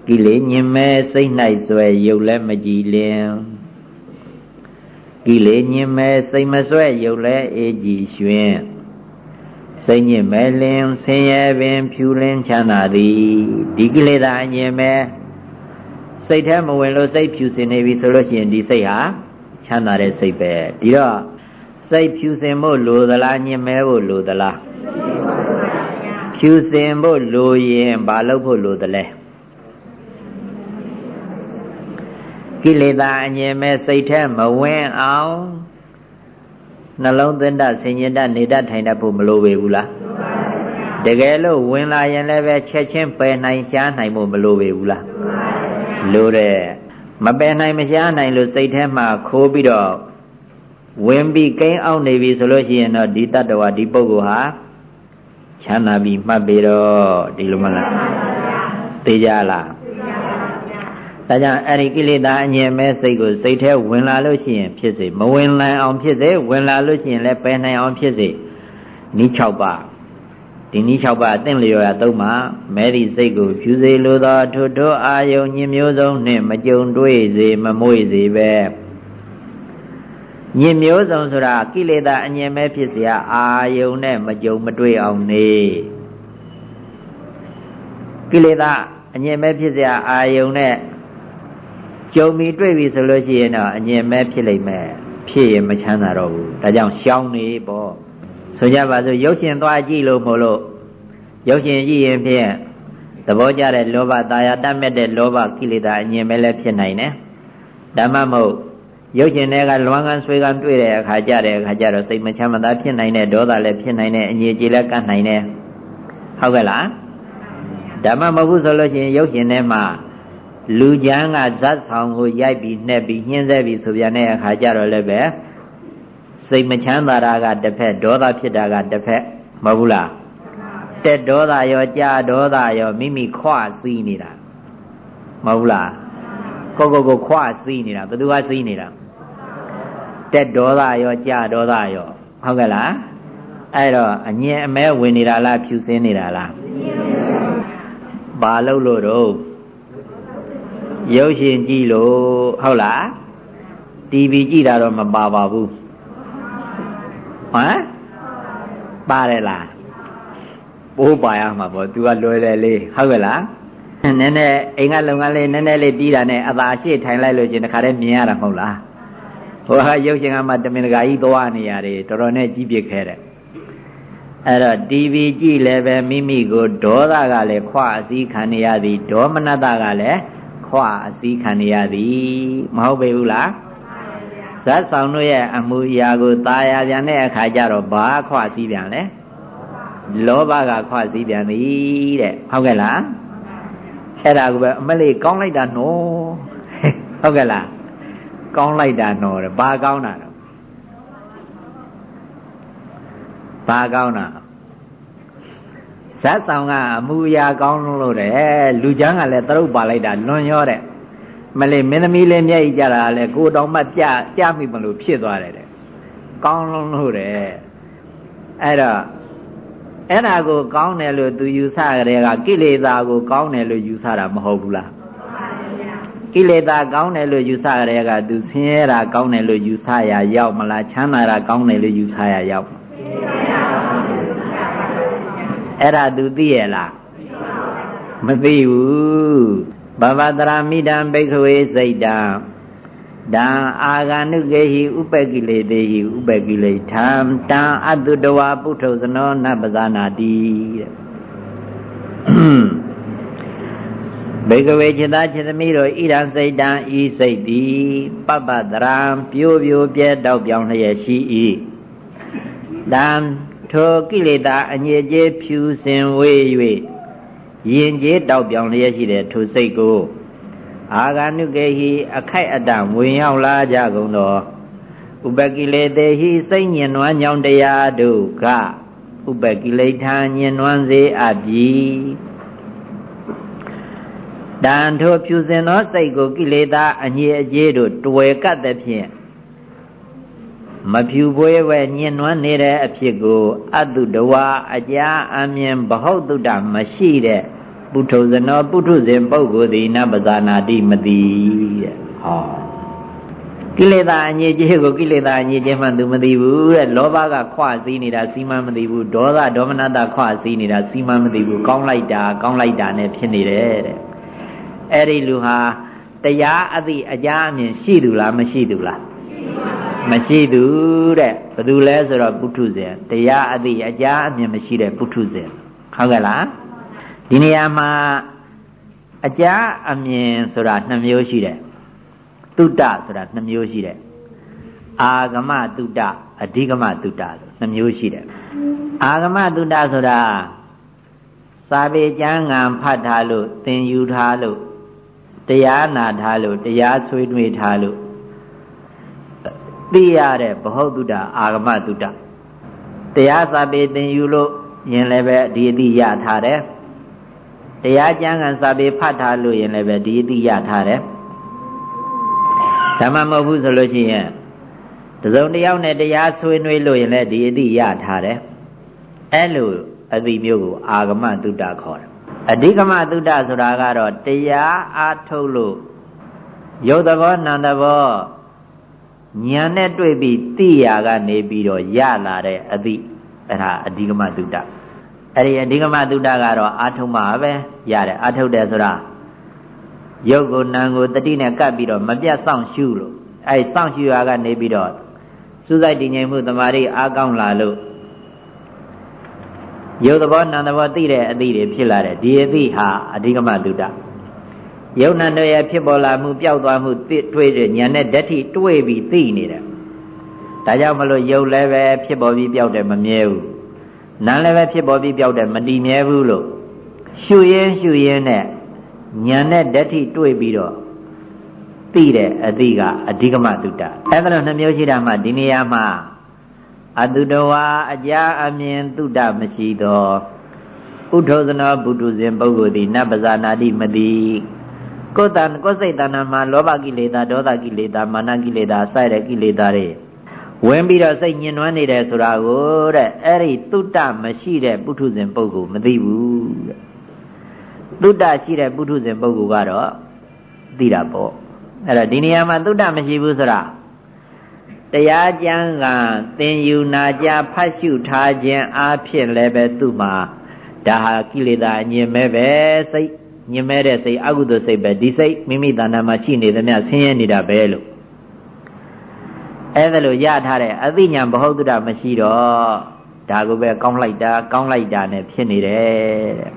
ကိလေညင်မဲစိတ်၌ဆွဲရုပ်လည်းမကြည်လင်ကိလေညင်မဲစိတ်မဆွဲရုပ်လည်းအေးကြည်ရွှင်စိတ်ညင်မဲလင်ဆင်းရဲပင်ဖြူလင်းချမ်းသာသည်ဒီကိလေသာညင်မဲစိတ်ထဲမဝင်လို့စိတ်ဖြူစင်နေပြီဆိုလို့ရှိရင်ဒီစိတ်ဟာချမ်းသာတဲ့စိတ်ပဲဒီတော့စိတ်ဖြူစင်ဖို့လိုသလားညင်မဲဖို့လိုသလား ဖြူစင်ဖို့လိုရင်ဘာလုပ်ဖို့လိုသလဲကိလေသာအငြင်းမဲ့စိတ်ထဲမဝင်အောင်နှလုံးသွင်းတတ်ဆင်ញင်တတ်နေတတ်ထိုင်တတ်ဖို့မလိုပေဘူးလားတကယ်လို့ဝင်လာရင်လည်းပဲချက်ချင်းပယ်နိုင်ရှားနိုင်ဖို့မလိုပေဘူးလားလိုတယ်မပယ်နိုင်မရှားနိုင်လို့စိတ်ထဲမှာခိုးပြီးတော့ဝင်ပြီးကိန်းအောင်နေပြီဆိုလို့ရှိရင်တော့ဒီတတ္တဝါဒီပုဂ္ဂိုလ်ဟာ ချမ်းသာပြီးမှတ်ပြီးတော့ဒီလိုမလားသိကြလားဒါကြောင့်အဲ့ဒီကိလေသာအငြင်းမဲ့စိတ်ကိုစိတ်ထဲဝင်လာလို့ရှိရင်ဖြစ်စေမဝင်နိုင်အောင်ဖြစ်စေဝင်လာလို့ရှိရင်လည်းပယ်နိုင်အောင်ဖြစ်စေနီး6ပါးဒီနီး6ပါးအသင့်လျော်ရသုံးပါမဲဒီစိတ်ကိုဖြူစေလိုသောထို့ထို့အာယုံညင်မျိုးစုံနှင့်မကြုံတွေ့စေမမွေ့စေပဲ ညင်မျိုးစုံဆိုတာကိလေသာအငြင်းမဲ့ဖြစ်เสียအာယုံနဲ့မကြုံမတွေ့အောင်နေကိလေသာအငြင်းမဲ့ဖြစ်เสียအာယုံနဲ့ကြုံပြီးတွေ့ပြီဆိုလို့ရှိရင်တော့အငြင်းမဲ့ဖြစ်လိမ့်မယ်ဖြစ်ရင်မချမ်းသာတော့ဘူးဒါကြောင့်ရှောင်းနေပေါ့ဆိုကြပါစို့ရုပ်ရှင်သွားကြည့်လို့မို့လို့ရုပ်ရှင်ကြည့်ရင်ဖြင့်သဘောကျတဲ့လောဘတာယာတတ်မဲ့တဲ့လောဘကိလေသာအငြင်းမဲ့လည်းဖြစ်နိုင်တယ်ဓမ္မမဟုတ် ရုပ်ရှင်တွေကလွမ်းကန်းဆွေးကန်းတွေ့တဲ့အခါကြတဲ့အခါကျတော့စိတ်မချမ်းမသာဖြစ်နိုင်တဲ့ဒေါသလည်းဖြစ်နိုင်တဲ့အငြိကြေလည်းကတ်နိုင်တယ်ဟုတ်ကဲ့လားဓမ္မမဟုတ်ဘူးဆိုလို့ရှိရင်ရုပ်ရှင်ထဲမှာလူချမ်းကဇတ်ဆောင်ကိုရိုက်ပြီးနှက်ပြီးညှင်းဆဲပြီးဆိုပြန်တဲ့အခါကျတော့လည်းပဲစိတ်မချမ်းသာတာကတစ်ဖက်ဒေါသဖြစ်တာကတစ်ဖက်မဟုတ်ဘူးလားတက်ဒေါသရောကြာဒေါသရောမိမိခွစီးနေတာမဟုတ်ဘူးလားကိုကိုကိုခွစီးနေတာဘယ်သူကစီးနေတာ တက်ဒေါသရောကြာဒေါသရောဟုတ်ကဲ့လားအဲ့တော့အငြင်းအမဲဝင်နေတာလားဖြူစင်းနေတာလားဘာလို့လို့တော့ရုပ်ရှင်ကြည့်လို့ဟုတ်လားတီဗီကြည့်တာတော့မပါပါဘူးဟမ်ပါတယ်လားပိုးပါရမှာပေါ့ तू ကလွယ်တယ်လေးဟုတ်ကဲ့လားနည်းနည်းအိမ်ကလုံကလေးနည်းနည်းလေးတီးတာနဲ့အသာရှိထိုင်လိုက်လို့ရှင်တခါတည်းမြင်ရတာမဟုတ်လား ဟိုဟာရုပ်ရှင်ကမှတမင်တကာကြီးသွားနေရတယ်တော်တော်နဲ့ကြီးပြစ်ခဲ့တယ်အဲ့တော့ TV ကြည့်လည်းပဲမိမိကိုဒေါသကလည်းခွအစည်းခံရသည်ဒေါမနတကလည်းခွအစည်းခံရသည်မဟုတ်ပေဘူးလားဇတ်ဆောင်တို့ရဲ့အမှုအရာကိုตาရပြန်တဲ့အခါကျတော့ဘာခွစည်းပြန်လဲလောဘကခွစည်းပြန်သည်တဲ့ဟုတ်ကဲ့လားအဲ့ဒါကပဲအမလေးကောင်းလိုက်တာနော်ဟုတ်ကဲ့လား ကောင်းလိုက်တာနော်တဲ့ဘာကောင်းတာတော့ဘာကောင်းတာဇတ်ဆောင်ကအမူအရာကောင်းလို့တဲ့လူချမ်းကလည်းသရုပ်ပါလိုက်တာလွန်ရောတဲ့မလေးမင်းသမီးလေးမျက်ရည်ကြတာလည်းကိုတော်မှကြကြမိမလို့ဖြစ်သွားတယ်တဲ့ကောင်းလုံးလို့တဲ့အဲ့တော့အဲ့ဒါကိုကောင်းတယ်လို့သူယူဆကြတဲ့ကကိလေသာကိုကောင်းတယ်လို့ယူဆတာမဟုတ်ဘူးလား ကိလေသာကောင်းတယ်လို့ယူဆကြတဲ့ကသူဆင်းရဲတာကောင်းတယ်လို့ယူဆရရောက်မလားချမ်းသာတာကောင်းတယ်လို့ယူဆရရောက်အဲ့ဒါသူသိရလားမသိဘူးဘဗတရာမိတံဘိက္ခဝေစိတ်တံတံအာဂာနုကေဟိဥပကိလေတေဟိဥပကိလေထံတံအတုတဝါပုထုဇနောနပဇာနာတိတဲ့ ဘေကဝေจิตာจิตမိတို့ဣရန်စိတ်တံဤစိတ်တိပပတရံပြိုးပြိုးပြဲတောက်ပြောင်းလျက်ရှိ၏တံထိုကိလေသာအညစ်အကြေးဖြူစင်ဝေး၍ယင်ကျေးတောက်ပြောင်းလျက်ရှိတဲ့ထိုစိတ်ကိုအာဂာနုကေဟိအခိုက်အတန့်ဝင်ရောက်လာကြကုန်သောဥပကိလေတေဟိစိတ်ညင်နွမ်းကြောင့်တရားတို့ကဥပကိလေထာညင်နွမ်းစေအပ်ပြီ တန်ထိုဖြူစင်သောစိတ်ကိုကိလေသာအညစ်အကြေးတို့တွယ်ကပ်သဖြင့်မဖြူပွေးဝဲညင်နွမ်းနေတဲ့အဖြစ်ကိုအတုတဝါအကြာအမြင်ဘဟုတ်တုတ္တမရှိတဲ့ပုထုဇနောပုထုဇဉ်ပုဂ္ဂိုလ်သည်နပဇာနာတိမတိတဲ့ဟောကိလေသာအညစ်အကြေးကိုကိလေသာအညစ်အကြေးမှသူမသိဘူးတဲ့လောဘကခွစည်းနေတာစီမံမသိဘူးဒေါသဒေါမနတခွစည်းနေတာစီမံမသိဘူးကောင်းလိုက်တာကောင်းလိုက်တာနဲ့ဖြစ်နေတယ်တဲ့ အဲ့ဒီလူဟာတရားအသည့်အကြအမြင်ရှိသူလားမရှိသူလားမရှိသူတဲ့ဘယ်သူလဲဆိုတော့ပုထုဇဉ်တရားအသည့်အကြအမြင်မရှိတဲ့ပုထုဇဉ်ဟုတ်ကဲ့လားဒီနေရာမှာအကြအမြင်ဆိုတာနှစ်မျိုးရှိတယ်တုတ္တဆိုတာနှစ်မျိုးရှိတယ်အာဂမတုတ္တအဓိကမတုတ္တလို့နှစ်မျိုးရှိတယ်အာဂမတုတ္တဆိုတာစာပေကျမ်းဂန်ဖတ်ထားလို့သင်ယူထားလို့ တရားနာထားလို့တရားဆွေးနွေးထားလို့သိရတဲ့ဘ ਹੁ တုတ္တအာဂမတုတ္တတရားစာပေသင်ယူလို့ရင်လည်းပဲဒီအတိရထားတယ်တရားကျမ်းဂန်စာပေဖတ်ထားလို့ရင်လည်းပဲဒီအတိရထားတယ်ဓမ္မမဟုတ်ဘူးဆိုလို့ရှိရင်တစုံတယောက်နဲ့တရားဆွေးနွေးလို့ရင်လည်းဒီအတိရထားတယ်အဲ့လိုအတိမျိုးကိုအာဂမတုတ္တခေါ်တယ် အဓိကမတုတ္တဆိုတာကတော့တရားအားထုတ်လို့ရုပ်သဘောနာမ်သဘောဉာဏ်နဲ့တွေ့ပြီးသိရာကနေပြီးတော့ရလာတဲ့အသည့်အဲ့ဒါအဓိကမတုတ္တအဲ့ဒီအဓိကမတုတ္တကတော့အာထုံမှာပဲရတယ်အာထုတ်တယ်ဆိုတာရုပ်ကိုနာမ်ကိုတတိနဲ့ကပ်ပြီးတော့မပြတ်စောင့်ရှုလို့အဲ့စောင့်ရှုရာကနေပြီးတော့စူးစိုက်တည်ငြိမ်မှုတမာရီအားကောင်းလာလို့ ရုပ်သဘောနာမ်သဘောသိတဲ့အသည့်တွေဖြစ်လာတဲ့ဒီအသည့်ဟာအဓိကမတုတ္တယုံနာတို့ရဲ့ဖြစ်ပေါ်လာမှုပျောက်သွားမှုတွေ့တဲ့ဉာဏ်နဲ့ဓာတ်ထိတွေ့ပြီးသိနေတယ်ဒါကြောင့်မလို့ယုံလည်းပဲဖြစ်ပေါ်ပြီးပျောက်တယ်မမြဲဘူးနာမ်လည်းပဲဖြစ်ပေါ်ပြီးပျောက်တယ်မတည်မြဲဘူးလို့ရှုရင်းရှုရင်းနဲ့ဉာဏ်နဲ့ဓာတ်ထိတွေ့ပြီးတော့သိတဲ့အသည့်ကအဓိကမတုတ္တအဲ့ဒါလို့နှမျိုးရှိတာမှဒီနေရာမှာ အတုတဝါအကြာအမြင်တုတ္တမရှိသောဥထုဇနောဘုတုဇဉ်ပုဂ္ဂိုလ်သည်နတ်ပဇာနာတိမတိကိုယ်တန်ကိုယ်စိတ်တဏ္ဍာမှာလောဘကိလေသာဒေါသကိလေသာမာနကိလေသာစတဲ့ကိလေသာတွေဝင်ပြီးတော့စိတ်ညှဉ်းနှွမ်းနေတယ်ဆိုတာကိုတဲ့အဲ့ဒီတုတ္တမရှိတဲ့ပုထုဇဉ်ပုဂ္ဂိုလ်မသိဘူးတဲ့တုတ္တရှိတဲ့ပုထုဇဉ်ပုဂ္ဂိုလ်ကတော့သိတာပေါ့အဲ့တော့ဒီနေရာမှာတုတ္တမရှိဘူးဆိုတာ တရားကျမ်းကသင်ယူနာကြဖတ်ရှုထားခြင်းအားဖြင့်လည်းပဲသူ့မှာဒါဟာကိလေသာအငြင်းမဲ့ပဲစိတ်ညင်မဲ့တဲ့စိတ်အကုသိုလ်စိတ်ပဲဒီစိတ်မိမိတဏ္ဍာမှာရှိနေသမျှဆင်းရဲနေတာပဲလို့အဲ့ဒါလို့ရထားတဲ့အသိဉာဏ်ဘဟုတုတ္တမရှိတော့ဒါကိုပဲကောင်းလိုက်တာကောင်းလိုက်တာနဲ့ဖြစ်နေတယ်တဲ့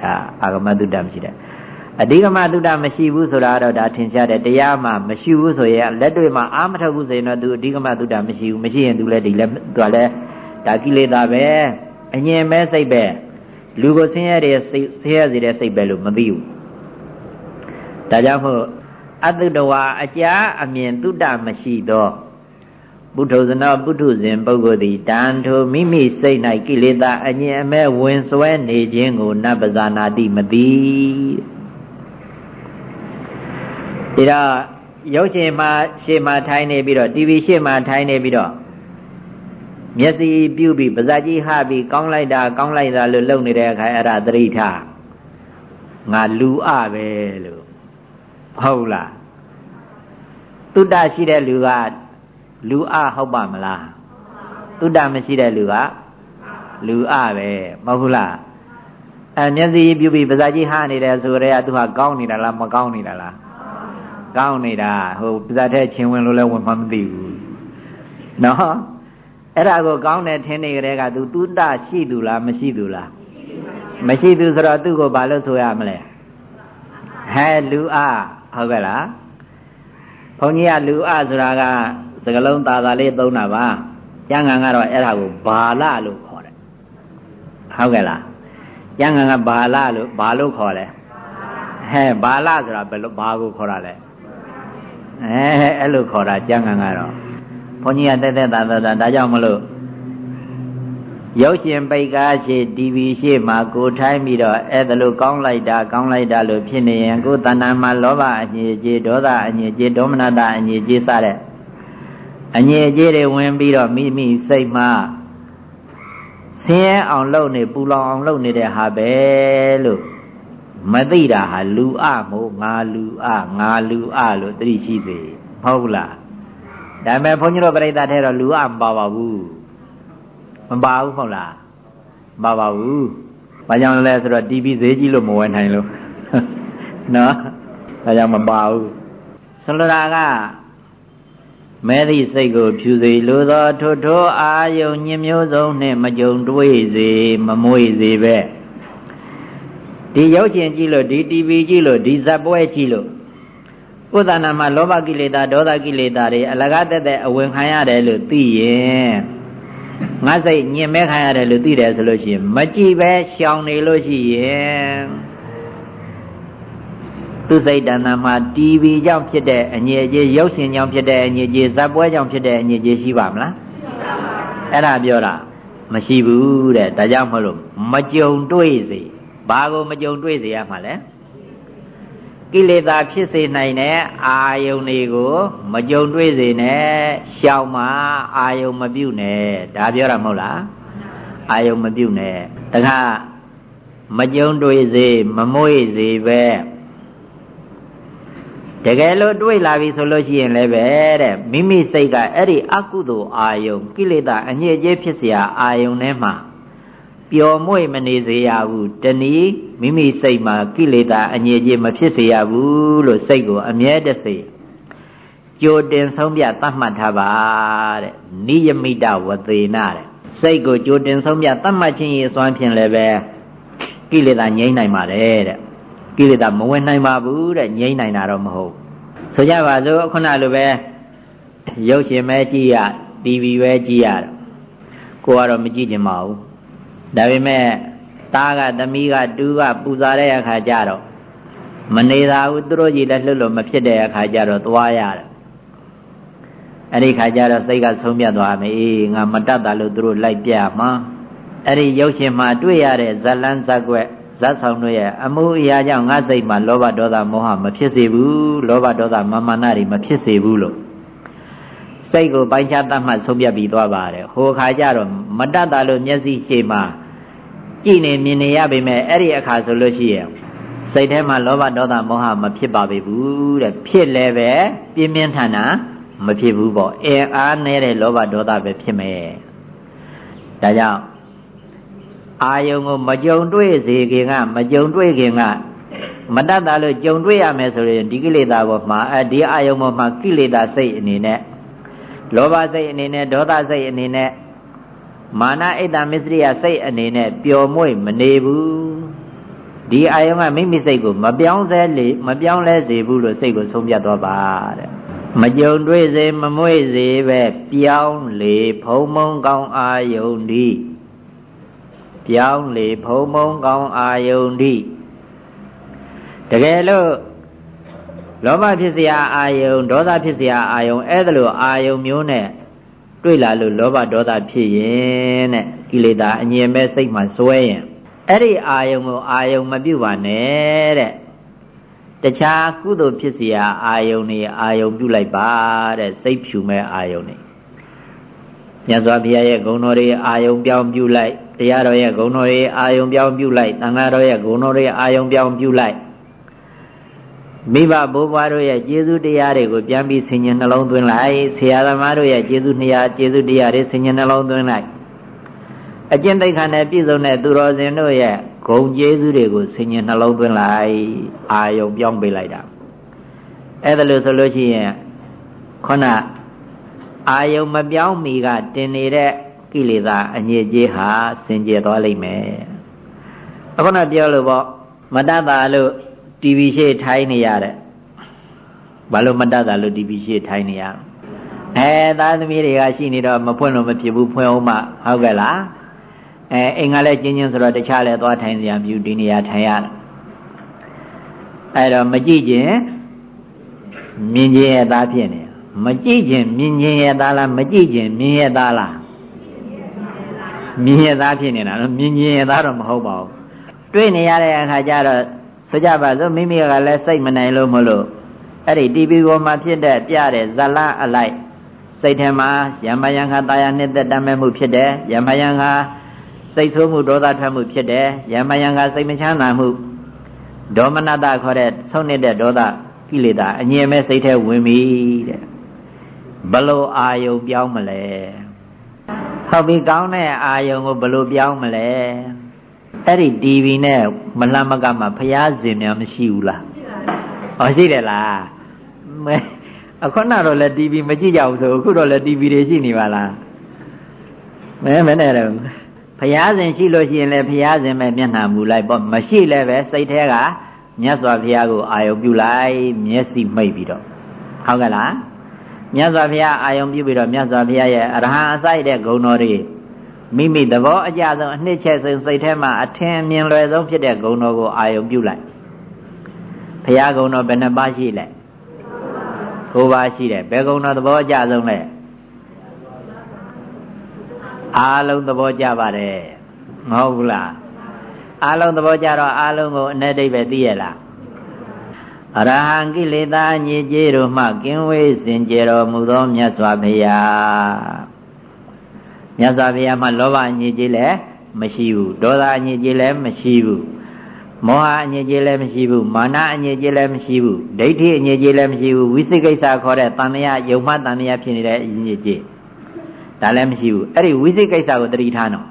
ဒါအာဂမတုတ္တမရှိတဲ့ အဓိကမတုတ္တမရှိဘူးဆိုတာတော့ဒါထင်ရှားတယ်တရားမှမရှိဘူးဆိုရင်လက်တွေ့မှာအာမထုတ်ဘူးဆိုရင်တော့သူအဓိကမတုတ္တမရှိဘူးမရှိရင်သူလည်းဒီလည်းသူကလည်းဒါကိလေသာပဲအငြင်းမဲ့စိတ်ပဲလူကိုဆင်းရဲတဲ့စိတ်ဆင်းရဲစေတဲ့စိတ်ပဲလို့မသိဘူးဒါကြောင့်မို့အတုတဝါအကြာအမြင်တုတ္တမရှိသောပုထုဇနောပုထုဇဉ်ပုဂ္ဂိုလ်သည်တန်ထိုမိမိစိတ်၌ကိလေသာအငြင်းအမဲ့ဝင်စွဲနေခြင်းကိုနတ်ပဇာနာတိမသိ ဒါတော့ရုပ်ရှင်မှာရှေ့မှာထိုင်နေပြီးတော့ TV ရှေ့မှာထိုင်နေပြီးတော့မျက်စိပြုတ်ပြီးပါဇက်ကြီးဟပြီးကောင်းလိုက်တာကောင်းလိုက်တာလို့လုပ်နေတဲ့အခါအဲ့ဒါသတိထားငါလူအပဲလို့ဟုတ်လားတုတ္တရှိတဲ့လူကလူအဟုတ်ပါမလားတုတ္တမရှိတဲ့လူကလူအပဲမဟုတ်လားအဲမျက်စိပြုတ်ပြီးပါဇက်ကြီးဟနေတယ်ဆိုရဲကသူကကောင်းနေတာလားမကောင်းနေတာလား ကောင်းနေတာဟိုပါဇက်ထဲချင်းဝင်လို့လည်းဝင်မှမသိဘူးနော်အဲ့ဒါကိုကောင်းတယ်ထင်နေကြတဲ့ကသူတုတ္တရှိသူလားမရှိသူလားမရှိသူဆိုတော့သူ့ကိုဘာလို့ဆိုရမလဲဟဲလူအားဟုတ်ကဲ့လားဘုန်းကြီးကလူအားဆိုတာကစကလုံးသာသာလေးသုံးတာပါကျန်ငံကတော့အဲ့ဒါကိုဘာလလို့ခေါ်တယ်ဟုတ်ကဲ့လားကျန်ငံကဘာလလို့ဘာလို့ခေါ်လဲဟဲဘာလဆိုတာဘယ်လိုဘာကိုခေါ်တာလဲ အဲအဲ့လိုခေါ်တာကျန်ငံကတော့ဘုန်းကြီးကတက်တက်တာတာဒါကြောင့်မလို့ရုပ်ရှင်ပိတ်ကားရှိတီဗီရှိမှာကိုထိုင်းပြီးတော့အဲ့ဒါလို့ကောင်းလိုက်တာကောင်းလိုက်တာလို့ဖြစ်နေရင်ကိုယ်တဏ္ဍာမှာလောဘအငြိကြီးဒေါသအငြိကြီးဒေါမနတာအငြိကြီးစတဲ့အငြိကြီးတွေဝင်ပြီးတော့မိမိစိတ်မှာဆင်းရဲအောင်လုပ်နေပူလောင်အောင်လုပ်နေတဲ့ဟာပဲလို့ မသိတာဟာလူအမို့ငါလူအငါလူအလို့သတိရှိသေးဟုတ်လားဒါပေမဲ့ဘုန်းကြီးတို့ပြိဿထဲတော့လူကမပါပါဘူးမပါဘူးဟုတ်လားမပါပါဘူးဘာကြောင့်လဲဆိုတော့ TV ဈေးကြီးလို့မဝယ်နိုင်လို့နော်ဒါကြောင့်မပါဘူးဆိုလိုတာကမဲသည့်စိတ်ကိုဖြူစေလိုသောထိုထိုအာယုံညင်မျိုးစုံနှင့်မကြုံတွေ့စေမမွေစေပဲ ဒီရုပ်ရှင်ကြည့်လို့ဒီ TV ကြည့်လို့ဒီဇက်ပွဲကြည့်လို့ကိုယ်တဏ္ဍာမှာလောဘကိလေသာဒေါသကိလေသာတွေအလကားတက်တဲ့အဝင်ခံရတယ်လို့သိရင်ငါစိတ်ညင်မဲခံရတယ်လို့သိတယ်ဆိုလို့ရှိရင်မကြည့်ပဲရှောင်နေလို့ရှိရင်သူစိတ်တဏ္ဍာမှာ TV ကြောင့်ဖြစ်တဲ့အငြိအကျေးရုပ်ရှင်ကြောင့်ဖြစ်တဲ့အငြိအကျေးဇက်ပွဲကြောင့်ဖြစ်တဲ့အငြိအကျေးရှိပါမလားအဲ့ဒါပြောတာမရှိဘူးတဲ့ဒါကြောင့်မလို့မကြုံတွေ့စေ ဘာကိုမကြုံတွေ့စေရမှာလဲကိလေသာဖြစ်စေနိုင်တဲ့အာယုန်တွေကို မကြုံတွေ့စေနဲ့ရှောင်မှာအာယုန်မပြုတ်နဲ့ဒါပြောတာမဟုတ်လားအာယုန်မပြုတ်နဲ့တခါမကြုံတွေ့စေမမွေ့စေပဲတကယ်လို့တွေ့လာပြီဆိုလို့ရှိရင်လည်းပဲတဲ့မိမိစိတ်ကအဲ့ဒီအကုသိုလ်အာယုန်ကိလေသာအညစ်အကြေးဖြစ်เสียအာယုန်ထဲမှာ ပျော်မွေ့မနေစေရဘူးတနည်းမိမိစိတ်မှာကိလေသာအငြိကြီးမဖြစ်စေရဘူးလို့စိတ်ကိုအမြဲတစေကြိုတင်ဆုံးပြသတ်မှတ်ထားပါတဲ့နိယမိတဝသေနာတဲ့စိတ်ကိုကြိုတင်ဆုံးပြသတ်မှတ်ခြင်းရဲ့အစွမ်းဖြင့်လည်းပဲကိလေသာငြိမ့်နိုင်ပါတယ်တဲ့ကိလေသာမဝင်နိုင်ပါဘူးတဲ့ငြိမ့်နိုင်တာတော့မဟုတ်ဆိုကြပါစို့ခုနလိုပဲရုပ်ရှင်ပဲကြည့်ရ TV ပဲကြည့်ရတော့ကိုကတော့မကြည့်ချင်ပါဘူး ဒါပေမဲ့သားကသမီးကတူးကပူဇာတဲ့အခါကျတော့မနေသာဘူးသူတို့ကြီးလည်းလှုပ်လို့မဖြစ်တဲ့အခါကျတော့သွားရတယ်အဲ့ဒီခါကျတော့စိတ်ကဆုံးပြတ်သွားမယ်အေးငါမတတ်တာလို့သူတို့လိုက်ပြမှာအဲ့ဒီရုပ်ရှင်မှာတွေ့ရတဲ့ဇလန်းဇက်ွက်ဇတ်ဆောင်တို့ရဲ့အမှုအရာကြောင့်ငါစိတ်မှာလောဘဒေါသမောဟမဖြစ်စေဘူးလောဘဒေါသမမာနတွေမဖြစ်စေဘူးလို့စိတ်ကိုပိုင်းခြားတတ်မှတ်ဆုံးဖြတ်ပြီးသွားပါတယ်ဟိုအခါကျတော့မတတ်တာလို့မျက်စိရှိမှ ကြည်နေမြင်နေရပေမဲ့အဲ့ဒီအခါဆိုလို့ရှိရင်စိတ်ထဲမှာလောဘဒေါသမောဟမဖြစ်ပါပေဘူးတဲ့ဖြစ်လည်းပဲပြင်းပြင်းထန်ထန်မဖြစ်ဘူးပေါ့အင်အားနေတဲ့လောဘဒေါသပဲဖြစ်မယ်ဒါကြောင့်အာယုံကိုမကြုံတွေ့စေခင်ကမကြုံတွေ့ခင်ကမတတ်တာလို့ကြုံတွေ့ရမယ်ဆိုရင်ဒီကိလေသာပေါ်မှာအဲဒီအာယုံပေါ်မှာကိလေသာစိတ်အနေနဲ့လောဘစိတ်အနေနဲ့ဒေါသစိတ်အနေနဲ့ မာနအိတ်တမစ္စရိယစိတ်အနေနဲ့ပျော်မွေ့မနေဘူးဒီအာယုံကမိမိစိတ်ကိုမပြောင်းစဲလေမပြောင်းလဲစေဘူးလို့စိတ်ကိုဆုံးဖြတ်သွားပါတဲ့မကြုံတွေ့စေမမွေ့စေပဲပြောင်းလေဖုံမုံကောင်းအာယုံဒီပြောင်းလေဖုံမုံကောင်းအာယုံဒီတကယ်လို့လောဘဖြစ်စရာအာယုံဒေါသဖြစ်စရာအာယုံအဲ့ဒါလိုအာယုံမျိုးနဲ့ တွေ့လာလို့လောဘဒေါသဖြစ်ရင်တဲ့ကိလေသာအငြင်းမဲ့စိတ်မှစွဲရင်အဲ့ဒီအာယုံကိုအာယုံမပြုတ်ပါနဲ့တဲ့တခြားကုသိုလ်ဖြစ်เสียအာယုံနေအာယုံပြုတ်လိုက်ပါတဲ့စိတ်ဖြူမဲ့အာယုံနေမြတ်စွာဘုရားရဲ့ဂုဏ်တော်တွေအာယုံပြောင်းပြုတ်လိုက်တရားတော်ရဲ့ဂုဏ်တော်တွေအာယုံပြောင်းပြုတ်လိုက်သံဃာတော်ရဲ့ဂုဏ်တော်တွေအာယုံပြောင်းပြုတ်လိုက် မိဘဘိုးဘွားတို့ရဲ့ကျေးဇူးတရားတွေကိုပြန်ပြီးဆင်ញင်နှလုံးသွင်းလိုက်ဆရာသမားတို့ရဲ့ကျေးဇူးတရားကျေးဇူးတရားတွေဆင်ញင်နှလုံးသွင်းလိုက်အကျင့်သိက္ခာနဲ့ပြည့်စုံတဲ့သူတော်စင်တို့ရဲ့ဂုံကျေးဇူးတွေကိုဆင်ញင်နှလုံးသွင်းလိုက်အာယုံပြောင်းပေးလိုက်တာအဲ့ဒါလို့ဆိုလို့ရှိရင်ခုနအာယုံမပြောင်းမီကတင်နေတဲ့ကိလေသာအညစ်အကြေးဟာစင်ကြယ်သွားလိမ့်မယ်အခုနပြောလို့ပေါ့မတတ်တာလို့ TV ရှေ့ထိုင်းနေရတဲ့ဘာလို့မတတ်တာလို့ TV ရှေ့ထိုင်းနေရအဲသားသမီးတွေကရှိနေတော့မဖွင့်လို့မဖြစ်ဘူးဖွင့်အောင်မှဟုတ်ကဲ့လားအဲအိမ်ကလည်းကျင်းချင်းဆိုတော့တခြားလည်းသွားထိုင်စရာပြုဒီနေရာထိုင်ရတယ်အဲတော့မကြည့်ခြင်းမြင်ခြင်းရဲ့သားဖြစ်နေမကြည့်ခြင်းမြင်ခြင်းရဲ့သားလားမကြည့်ခြင်းမြင်ရဲ့သားလားမြင်ရဲ့သားဖြစ်နေတာနော်မြင်ခြင်းရဲ့သားတော့မဟုတ်ပါဘူးတွေ့နေရတဲ့အခါကျတော့ ဆိုကြပါစို့မိမိကလည်းစိတ်မနိုင်လို့မလို့အဲ့ဒီ TV ပေါ်မှာဖြစ်တဲ့ပြတဲ့ဇလအလိုက်စိတ်ထဲမှာယမယံခာတာယာနှစ်သက်တမ်းမဲ့မှုဖြစ်တယ်ယမယံခာစိတ်ဆိုးမှုဒေါသထွက်မှုဖြစ်တယ်ယမယံခာစိတ်မချမ်းသာမှုဒေါမနတခေါ်တဲ့ဆုံးနေတဲ့ဒေါသကိလေသာအငြင်းမဲ့စိတ်ထဲဝင်ပြီတဲ့ဘလို့အာယုံပြောင်းမလဲဟုတ်ပြီကောင်းတဲ့အာယုံကိုဘလို့ပြောင်းမလဲ အဲ့ဒီ TV နဲ့မလှမ်းမကမှဖျားစင်များမရှိဘူးလားဟောရှိတယ်လားမဲအခုနတော့လည်း TV မကြည့်ကြဘူးဆိုအခုတော့လည်း TV တွေရှိနေပါလားမဲမဲနဲ့တော့ဖျားစင်ရှိလို့ရှိရင်လည်းဖျားစင်ပဲမျက်နှာမူလိုက်ပေါ့မရှိလည်းပဲစိတ်ထဲကမြတ်စွာဘုရားကိုအာယုံပြုလိုက်မျက်စိမိတ်ပြီးတော့ဟုတ်ကဲ့လားမြတ်စွာဘုရားအာယုံပြုပြီးတော့မြတ်စွာဘုရားရဲ့အရဟံအစိုက်တဲ့ဂုဏ်တော်တွေ မိမိသဘောအကြဆုံးအနှစ်ချက်ဆုံးစိတ်ထဲမှာအထင်မြင်လွယ်ဆုံးဖြစ်တဲ့ဂုဏ်တော်ကိုအာယုံပြုလိုက်ဘုရားဂုဏ်တော်ဘယ်နှပါးရှိလဲ၉ပါးရှိတယ်ဘယ်ဂုဏ်တော်သဘောအကြဆုံးလဲအားလုံးသဘောကြပါတယ်မဟုတ်ဘူးလားအားလုံးသဘောကြတော့အားလုံးကိုအ내ဒိဗ္ဗေသိရလားအရဟံကိလေသာညစ်ကြေးတို့မှကင်းဝေးစင်ကြယ်တော်မူသောမြတ်စွာဘုရား မြတ်စွာဘုရားမှာလောဘအညစ်အကြေးလည်းမရှိဘူးဒေါသအညစ်အကြေးလည်းမရှိဘူးမောဟအညစ်အကြေးလည်းမရှိဘူးမာနအညစ်အကြေးလည်းမရှိဘူးဒိဋ္ဌိအညစ်အကြေးလည်းမရှိဘူးဝိသိကိစ္စခေါ်တဲ့တန်မြာယုံမှတန်မြာဖြစ်နေတဲ့အညစ်အကြေးဒါလည်းမရှိဘူးအဲ့ဒီဝိသိကိစ္စကိုတတိထားတော့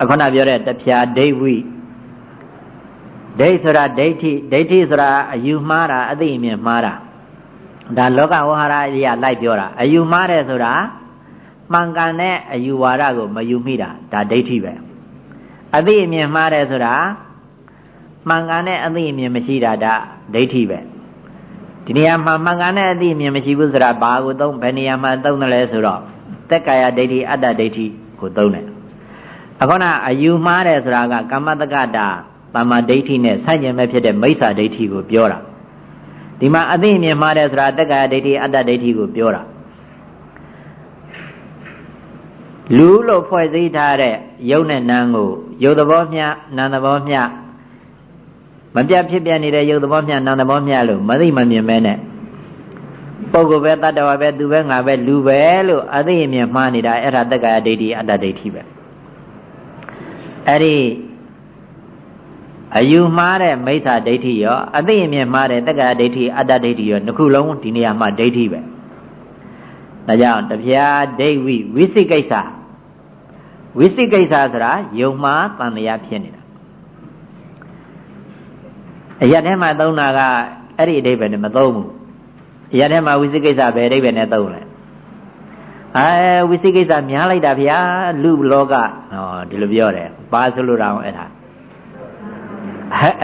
အခုနပြောတဲ့တဖြာဒိဋ္ဌိဒိဋ္ဌဆိုတာဒိဋ္ဌိဒိဋ္ဌိဆိုတာအယူမှားတာအသိအမြင်မှားတာဒါလောကဝဟာရအရာလိုက်ပြောတာအယူမှားတယ်ဆိုတာ မှန်ကန်တဲ့အယူဝါဒကိုမယူမိတာဒါဒိဋ္ဌိပဲအသိအမြင်မှားတယ်ဆိုတာမှန်ကန်တဲ့အသိအမြင်မရှိတာဒါဒိဋ္ဌိပဲဒီနေရာမှာမှန်ကန်တဲ့အသိအမြင်မရှိဘူးဆိုတာဘာကိုသုံးဘယ်နေရာမှာသုံးတယ်လဲဆိုတော့သက်ကာယဒိဋ္ဌိအတ္တဒိဋ္ဌိကိုသုံးတယ်အခုနအယူမှားတယ်ဆိုတာကကမ္မတက္ကတာတမ္မာဒိဋ္ဌိနဲ့ဆန့်ကျင်မဲ့ဖြစ်တဲ့မိစ္ဆာဒိဋ္ဌိကိုပြောတာဒီမှာအသိအမြင်မှားတယ်ဆိုတာသက်ကာယဒိဋ္ဌိအတ္တဒိဋ္ဌိကိုပြောတာ လူလို့ဖွဲ့စည်းထားတဲ့ယုတ်နဲ့နံကိုယုတ်သဘောမျှနံသဘောမျှမပြတ်ဖြစ်ပြနေတဲ့ယုတ်သဘောမျှနံသဘောမျှလို့မသိမမြင်မဲနဲ့ပုဂ္ဂိုလ်ပဲတတ္တဝါပဲသူပဲငါပဲလူပဲလို့အသိအမြင်မှားနေတာအဲ့ဒါတက္ကရာဒိဋ္ဌိအတ္တဒိဋ္ဌိပဲအဲ့ဒီအယူမှားတဲ့မိစ္ဆာဒိဋ္ဌိရောအသိအမြင်မှားတဲ့တက္ကရာဒိဋ္ဌိအတ္တဒိဋ္ဌိရောနှစ်ခုလုံးဒီနေရာမှာဒိဋ္ဌိပဲ ဒါကြောင့်တပြားဒိဋ္ဌိဝိသိကိစ္စဝိသိကိစ္စဆိုတာယုံမှားတန်တရားဖြစ်နေတာအရထဲမှာသုံးတာကအဲ့ဒီအဓိပ္ပာယ်နဲ့မသုံးဘူးအရထဲမှာဝိသိကိစ္စပဲအဓိပ္ပာယ်နဲ့သုံးတယ်အဲဝိသိကိစ္စများလိုက်တာဗျာလူလောကဟောဒီလိုပြောတယ်ပါဆိုလို့တော့အဲ့ဒါ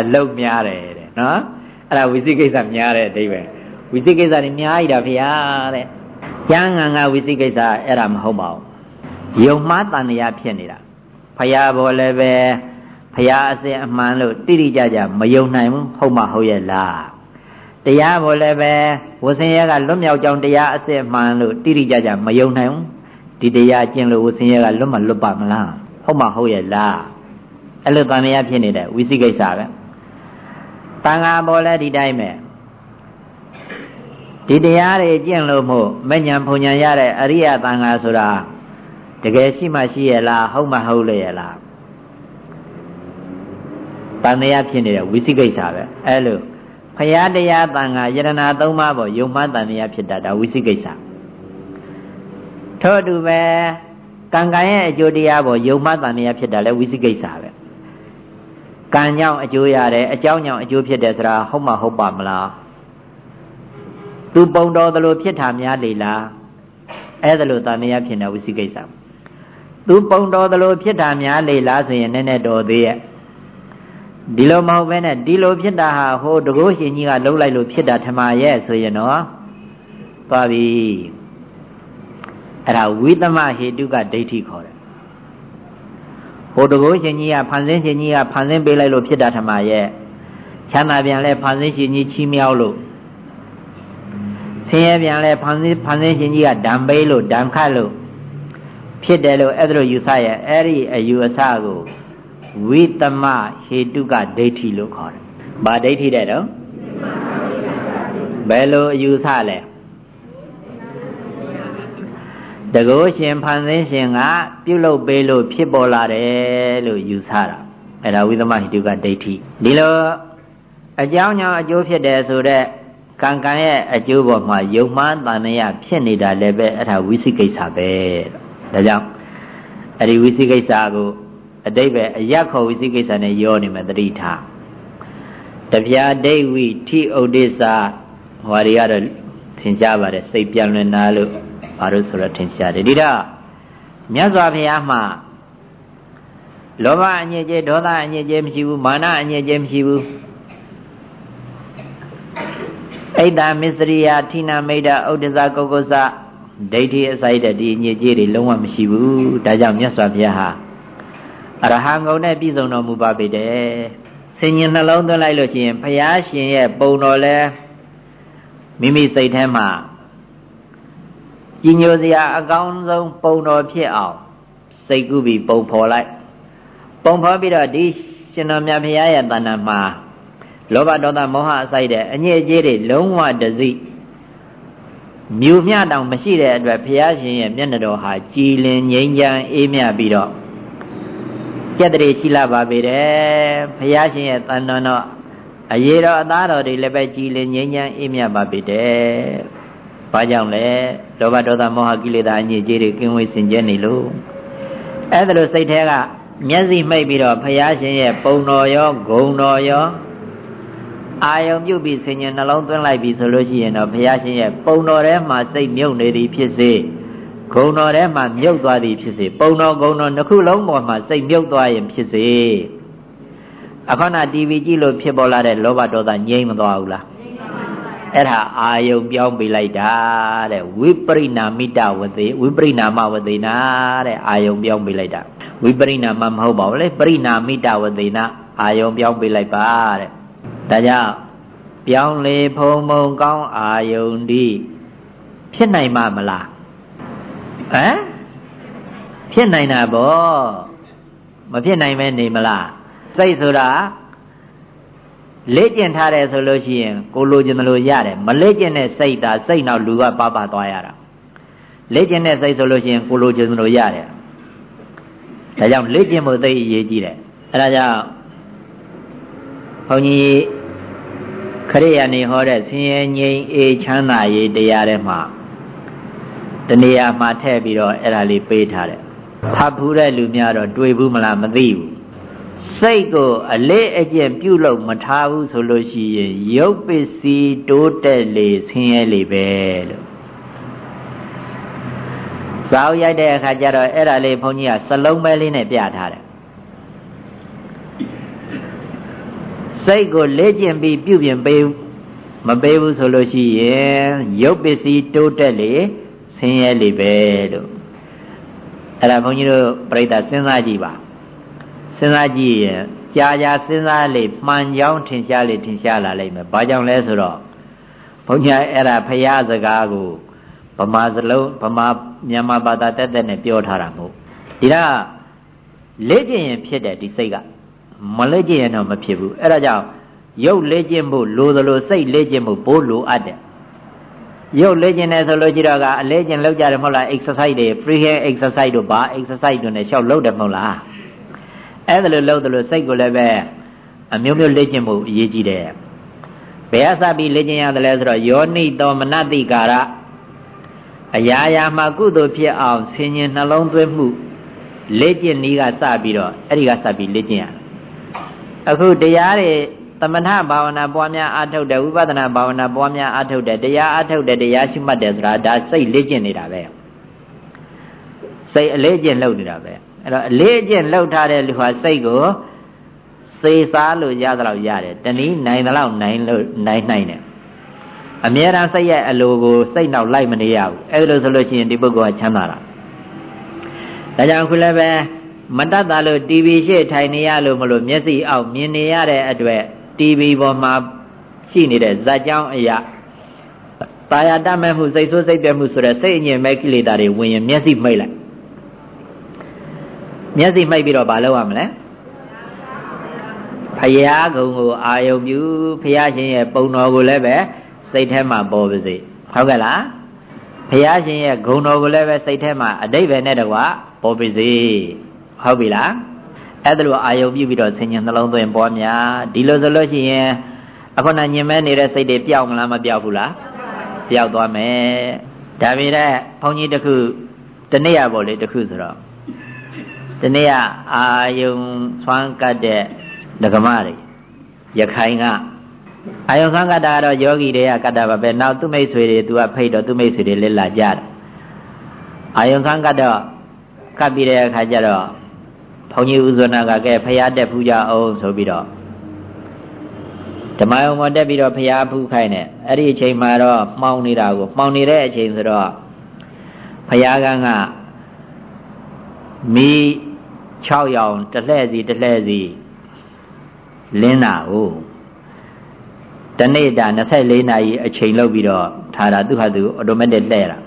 အလုတ်များတယ်တဲ့နော်အဲ့ဒါဝိသိကိစ္စများတဲ့အဓိပ္ပာယ်ဝိသိကိစ္စတွေများကြီးတာဗျာတဲ့ ကျမ်းဂန်ကဝိသိကိစ္စအဲ့ဒါမဟုတ်ပါဘူးယုံမှားတန်တရားဖြစ်နေတာဖရာဘောလည်းပဲဖရာအစစ်အမှန်လို့တိတိကျကျမယုံနိုင်ဘူးဟုတ်မှဟုတ်ရဲ့လားတရားဘောလည်းပဲဝဆင်းရဲကလွတ်မြောက်ကြောင်းတရားအစစ်အမှန်လို့တိတိကျကျမယုံနိုင်ဘူးဒီတရားကျင့်လို့ဝဆင်းရဲကလွတ်မလွတ်ပါမလားဟုတ်မှဟုတ်ရဲ့လားအဲ့လိုတန်တရားဖြစ်နေတဲ့ဝိသိကိစ္စပဲတန်ဃာဘောလည်းဒီတိုင်းပဲ ဒီတရားတွေကျင့်လို့မို့မညံဖုန်ညံရတဲ့အရိယတန်ဃာဆိုတာတကယ်ရှိမှရှိရဲ့လားဟုတ်မှဟုတ်လေရဲ့လားတန်တရားဖြစ်နေတဲ့ဝိသိကိစ္စပဲအဲ့လိုဖရာတရားတန်ဃာယရဏသုံးပါးပေါ်ယုံမှတန်တရားဖြစ်တာဒါဝိသိကိစ္စထို့အတူပဲကံကံရဲ့အကျိုးတရားပေါ်ယုံမှတန်တရားဖြစ်တာလဲဝိသိကိစ္စပဲကံကြောင့်အကျိုးရတယ်အကြောင်းကြောင့်အကျိုးဖြစ်တယ်ဆိုတာဟုတ်မှဟုတ်ပါမလား သူပုံတော်သလိုဖြစ်တာများလေလားအဲ့ဒါလိုတန်တရားဖြစ်နေဝိသိကိစ္စသူပုံတော်သလိုဖြစ်တာများလေလားဆိုရင်နည်းနည်းတော်သေးရဲ့ဒီလိုမဟုတ်ဘဲနဲ့ဒီလိုဖြစ်တာဟာဟိုတကုရှင်ကြီးကလှုပ်လိုက်လို့ဖြစ်တာထမရဲ့ဆိုရင်တော့သွားပြီအဲ့ဒါဝိသမဟေတုကဒိဋ္ဌိခေါ်တယ်ဟိုတကုရှင်ကြီးကဖန်ဆင်းရှင်ကြီးကဖန်ဆင်းပေးလိုက်လို့ဖြစ်တာထမရဲ့ချမ်းသာပြန်လဲဖန်ဆင်းရှင်ကြီးချီးမြှောက်လို့ ဆင်းရဲပြန်လဲဖန်ဆင်းဖန်ဆင်းရှင်ကြီးကဓာန်ပေးလို့ဓာန်ခတ်လို့ဖြစ်တယ်လို့အဲ့ဒါလိုယူဆရဲ့အဲ့ဒီအယူအဆကိုဝိသမဟေတုကဒိဋ္ဌိလို့ခေါ်တယ်။ဘာဒိဋ္ဌိတဲ့တော့ဘယ်လိုအယူဆလဲတကောရှင်ဖန်ဆင်းရှင်ကပြုတ်လုပေးလို့ဖြစ်ပေါ်လာတယ်လို့ယူဆတာအဲ့ဒါဝိသမဟိတုကဒိဋ္ဌိဒီလိုအကြောင်းကြောင့်အကျိုးဖြစ်တယ်ဆိုတော့ ကံကံရဲ့အကျိုးပေါ်မှာယုံမှန်းတန်ရဖြစ်နေတာလည်းပဲအဲ့ဒါဝိသိကိစ္စပဲဒါကြောင့်အဲ့ဒီဝိသိကိစ္စကိုအတိတ်ပဲအယက်ခေါ်ဝိသိကိစ္စနဲ့ရောနေမယ်တတိထားတပြာဒိဋ္ဌိထိဥဒိစ္စဟောရီကတော့သင်ရှားပါတယ်စိတ်ပြန်လွင်နာလို့ဘာလို့ဆိုတော့သင်ရှားတယ်ဒီတော့မြတ်စွာဘုရားမှာလောဘအညစ်အကြေးဒေါသအညစ်အကြေးမရှိဘူးမာနအညစ်အကြေးမရှိဘူး အိတ်တာမစ္စရိယာဌိနာမိတ်တာဥဒ္ဒဇကုက္ကုဇဒိဋ္ဌိအစိုက်တဲ့ဒီအညစ်အကြေးတွေလုံးဝမရှိဘူးဒါကြောင့်မြတ်စွာဘုရားဟာအရဟံဂုံနဲ့ပြည့်စုံတော်မူပါပေတယ်ဆင်ញင်နှလုံးသွင်းလိုက်လို့ရှိရင်ဘုရားရှင်ရဲ့ပုံတော်လဲမိမိစိတ်ထဲမှာကြီးညိုစရာအကောင်းဆုံးပုံတော်ဖြစ်အောင်စိတ်ကူးပြီးပုံဖော်လိုက် ပုံဖော်ပြီးတော့ဒီရှင်တော်မြတ်ဘုရားရဲ့တဏ္ဍာမှာ လောဘဒေါသမောဟအစိုက်တဲ့အညစ်အကြေးတွေလုံးဝတစိမြူမျှတောင်မရှိတဲ့အတွက်ဘုရားရှင်ရဲ့မျက်နှာတော်ဟာကြည်လင်ငြိမ်းချမ်းအေးမြပြီးတော့ကြက်တရေရှိလာပါပေတယ်ဘုရားရှင်ရဲ့တန်တော်တော့အရေးတော်အသားတော်တွေလည်းပဲကြည်လင်ငြိမ်းချမ်းအေးမြပါပေတယ်ဘာကြောင့်လဲလောဘဒေါသမောဟကိလေသာအညစ်အကြေးတွေကင်းဝေးစင်ကြဲနေလို့အဲ့ဒါလို့စိတ်ထဲကမျက်စိမှိတ်ပြီးတော့ဘုရားရှင်ရဲ့ပုံတော်ရောဂုံတော်ရော အာယုံပြုတ်ပြီးဆင်ញံနှလုံးသွင်းလိုက်ပြီဆိုလို့ရှိရင်တော့ဘုရားရှင်ရဲ့ပုံတော်ထဲမှာစိတ်မြုပ်နေသည်ဖြစ်စေဂုံတော်ထဲမှာမြုပ်သွားသည်ဖြစ်စေပုံတော်ဂုံတော်နှစ်ခုလုံးပေါ်မှာစိတ်မြုပ်သွားရင်ဖြစ်စေအခဏ TV ကြည့်လို့ဖြစ်ပေါ်လာတဲ့လောဘဒေါသငြိမ်းမသွားဘူးလားအဲ့ဒါအာယုံပြောင်းပေးလိုက်တာတဲ့ဝိပရိနာမိတဝသေဝိပရိနာမဝသေနာတဲ့အာယုံပြောင်းပေးလိုက်တာဝိပရိနာမမဟုတ်ပါဘူးလေပရိနာမိတဝသေနာအာယုံပြောင်းပေးလိုက်ပါတဲ့ ဒါကြောင့်ပြောင်းလေဖုံဖုံကောင်းအာယုန်ဒီဖြစ်နိုင်မှာမလားဟမ်ဖြစ်နိုင်တာဗောမဖြစ်နိုင်မဲနေမလားစိတ်ဆိုတာလေ့ကျင့်ထားတယ်ဆိုလို့ရှိရင်ကိုလိုချင်တယ်လို့ရတယ်မလေ့ကျင့်တဲ့စိတ်သာစိတ်နောက်လူကပါပါသွားရတာလေ့ကျင့်တဲ့စိတ်ဆိုလို့ရှိရင်ကိုလိုချင်တယ်လို့ရတယ်ဒါကြောင့်လေ့ကျင့်ဖို့သိအရေးကြီးတယ်အဲဒါကြောင့်ဘုန်းကြီး ခရိယာနေဟောတဲ့ဆင်းရဲငြိမ်းအေးချမ်းသာရေးတရားတွေမှာတနေရာမှာထည့်ပြီးတော့အဲ့ဒါလေးပေးထားတယ်ဖတ်ဖူးတဲ့လူများတော့တွေ့ဘူးမလားမသိဘူးစိတ်ကိုအလေးအကျင့်ပြုလုပ်မထားဘူးဆိုလို့ရှိရင်ရုပ်ပစ္စည်းတိုးတက်လေဆင်းရဲလေပဲလို့ဇာဝရိုက်တဲ့အခါကျတော့အဲ့ဒါလေးဘုန်းကြီးကစလုံးပဲလေးနဲ့ပြထားတယ် စိတ်ကိုလေ့ကျင့်ပြီးပြုပြင်ပေးမပေးဘူးဆိုလို့ရှိရင်ရုပ်ပစ္စည်းတိုးတက်လေဆင်းရဲလေပဲလို့အဲ့ဒါဘုန်းကြီးတို့ပြိဿစဉ်းစားကြည့်ပါစဉ်းစားကြည့်ရင်ကြာကြာစဉ်းစားလေမှန်ကြောင်းထင်ရှားလေထင်ရှားလာလိမ့်မယ်ဘာကြောင့်လဲဆိုတော့ဘုန်းကြီးအဲ့ဒါဖရာစကားကိုဗမာစလုံးဗမာမြန်မာဘာသာတက်တက်နဲ့ပြောထားတာမဟုတ်ဒီတော့လေ့ကျင့်ရင်ဖြစ်တယ်ဒီစိတ်က မလေ့ကျင့်ရင်တော့မဖြစ်ဘူးအဲ့ဒါကြောင့်ရုပ်လေ့ကျင့်ဖို့လိုသလိုစိတ်လေ့ကျင့်ဖို့ဘိုးလိုအပ်တယ်ရုပ်လေ့ကျင့်တယ်ဆိုလို့ကြည့်တော့ကအလဲကျင့်လောက်ကြတယ်မဟုတ်လား exercise တွေ free hand exercise တို့ဘာ exercise တို့နဲ့ရှောက်လုပ်တယ်မဟုတ်လားအဲ့ဒါလိုလုပ်တယ်လို့စိတ်ကိုလည်းပဲအမျိုးမျိုးလေ့ကျင့်ဖို့အရေးကြီးတယ်ဘယ်အစပြီးလေ့ကျင့်ရတယ်လဲဆိုတော့ယောနိတောမနတိကာရအရာရာမှာကုသိုလ်ဖြစ်အောင်ဆင်ញင်နှလုံးသွင်းမှုလေ့ကျင့်နည်းကစပြီးတော့အဲ့ဒီကစပြီးလေ့ကျင့်ရတယ် အခုတရားတွေသမထဘာဝနာပွားများအားထုတ်တယ်ဝိပဿနာဘာဝနာပွားများအားထုတ်တယ်တရားအားထုတ်တယ်တရားရှိမှတ်တယ်ဆိုတာဒါစိတ်လေ့ကျင့်နေတာပဲစိတ်အလေးကျင့်လုပ်နေတာပဲအဲ့တော့အလေးအကျင့်လုပ်ထားတဲ့လူဟာစိတ်ကိုစေစားလို့ရသလောက်ရတယ်တနည်းနိုင်သလောက်နိုင်လို့နိုင်နိုင်တယ်အမြဲတမ်းစိတ်ရဲ့အလိုကိုစိတ်နောက်လိုက်မနေရဘူးအဲ့လိုဆိုလို့ရှိရင်ဒီပုဂ္ဂိုလ်ကချမ်းသာတာဒါကြောင့်ခုလည်းပဲ မတတ်တာလို့ TV ရှေ့ထိုင်နေရလို့မလို့မျက်စိအောက်မြင်နေရတဲ့အတွက် TV ပေါ်မှာရှိနေတဲ့ဇာတ်ကြောင်းအရာတာယာတမဲ့မှုစိတ်ဆိုးစိတ်ပြတ်မှုဆိုတဲ့စိတ်အငြင်းမဲ့ကိလေသာတွေဝင်ရင်မျက်စိမိတ်လိုက်မျက်စိမိတ်ပြီးတော့မလုပ်ရမလဲဖရာကုံကိုအာယုံပြုဖရာရှင်ရဲ့ပုံတော်ကိုလည်းပဲစိတ်ထဲမှာပေါ်ပါစေဟုတ်ကဲ့လားဘုရားရှင်ရဲ့ဂုဏ်တော်ကိုလည်းပဲစိတ်ထဲမှာအတိတ်ပဲနဲ့တကွာပေါ်ပါစေ ဟုတ်ပြီလားအဲ့ဒါလိုအာယုံပြုပြီးတော့ဆင်ញံနှလုံးသွင်းပွားများဒီလိုဆိုလို့ရှိရင်အခုနညင်မဲနေတဲ့စိတ်တွေပျောက်မလားမပျောက်ဘူးလားပျောက်သွားမယ်ဒါပေမဲ့ဘုန်းကြီးတခုတနေ့ရပေါ့လေတခုဆိုတော့တနေ့ရအာယုံဆွမ်းကတ်တဲ့ဒကမတွေရခိုင်ကအာယုံဆွမ်းကတ်တာကတော့ယောဂီတွေကကတ်တာပါပဲနောက်သူမိတ်ဆွေတွေသူကဖိတ်တော့သူမိတ်ဆွေတွေလက်လာကြတယ်အာယုံဆွမ်းကတ်တော့ကတ်ပြီးတဲ့အခါကျတော့ဘု န်းကြီးဦးဇောနာကကဲဖရာတက်ဖူးကြအောင်ဆိုပြီးတော့ဓမ္မယုံမတက်ပြီးတော့ဖရာဖူးခိုင်းတယ်အဲ့ဒီအချိန်မှာတော့မှောင်နေတာကိုမှောင်နေတဲ့အချိန်ဆိုတော့ဖရာကကမီး6ရောင်တလှဲ့စီတလှဲ့စီလင်းတာကိုတနေ့တာ24နာရီအချိန်လောက်ပြီးတော့ထားတာသူဟာသူအော်တိုမက်တစ်လှဲ့တာ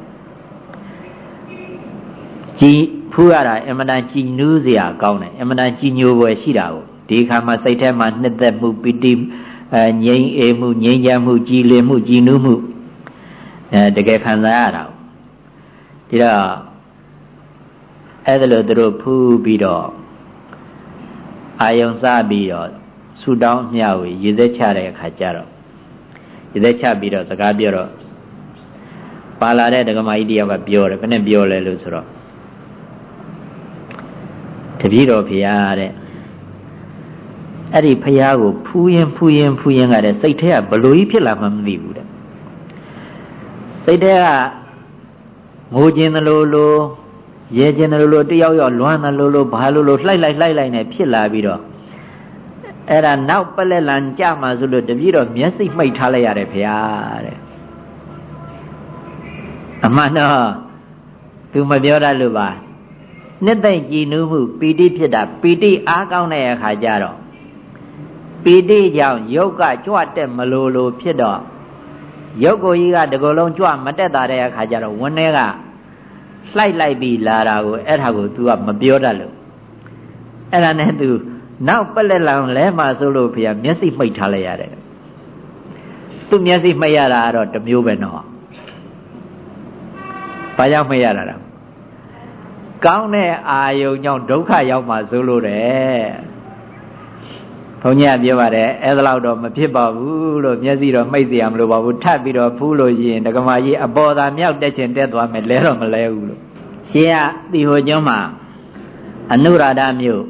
ကြီး ဖူးရတာအင်မတန်ကြည်နူးစရာကောင်းတယ်အင်မတန်ကြည်ညိုဖွယ်ရှိတာကိုဒီခါမှာစိတ်ထဲမှာနှစ်သက်မှုပီတိအဲငြိမ်းအေးမှုငြိမ်းချမ်းမှုကြည်လင်မှုကြည်နူးမှုအဲတကယ်ခံစားရတာဒီတော့အဲ့ဒါလို့သူတို့ဖူးပြီးတော့အာယုံစားပြီးတော့ဆူတောင်းမျှဝေရေသက်ချတဲ့အခါကျတော့ရေသက်ချပြီးတော့စကားပြောတော့ပါလာတဲ့ဒကမာကြီးတယောက်ကပြောတယ်ဘယ်နဲ့ပြောလဲလို့ဆိုတော့ တပည့်တော်ဖရာတဲ့အဲ့ဒီဖရာကိုဖူးရင်ဖူးရင်ဖူးရင်ကတဲ့စိတ်ထဲကဘလို့ကြီးဖြစ်လာမှမသိဘူးတဲ့စိတ်ထဲကငိုခြင်းသလိုလိုရဲခြင်းသလိုလိုတယောက်ယောက်လွမ်းသလိုလိုဘာလိုလိုလှိုက်လိုက်လှိုက်လိုက်နဲ့ဖြစ်လာပြီးတော့အဲ့ဒါနောက်ပလက်လန်ကြမှာဆိုလို့တပည့်တော်မျက်စိမှိတ်ထားလိုက်ရတယ်ဖရာတဲ့အမှန်တော့သူမပြောတတ်လို့ပါ နှစ်သိမ့်ကြည်နူးမှုပီတိဖြစ်တာပီတိအားကောင်းတဲ့အခါကျတော့ပီတိကြောင့်ယုတ်ကကြွတက်မလို့လို့ဖြစ်တော့ယုတ်ကိုကြီးကတကယ်လုံးကြွမတက်တာတဲ့အခါကျတော့ဝန်းထဲကလှိုက်လိုက်ပြီးလာတာကိုအဲ့ဒါကို तू ကမပြောတတ်လို့အဲ့ဒါနဲ့ तू နောက်ပလက်လောင်လဲမှဆိုလို့ဖေမျက်စိမှိတ်ထားလိုက်ရတယ်သူမျက်စိမှိတ်ရတာကတော့တမျိုးပဲနော်ဘာကြောင့်မှိတ်ရတာလဲ ကောင်းတဲ့အာယုံကြောင့်ဒုက္ခရောက်မှဆိုလို့တယ်ဘုန်းကြီးကပြောပါတယ်အဲ့ဒါတော့မဖြစ်ပါဘူးလို့မျက်စိတော့မှိတ်เสียမလို့ပါဘူးထပ်ပြီးတော့ဖူးလို့ရှိရင်ဒကမာကြီးအပေါ်သာမြောက်တက်ချင်တက်သွားမယ်လဲတော့မလဲဘူးလို့ရှင်ကတီဟိုကျွန်းမှာအနုရာဒမြို့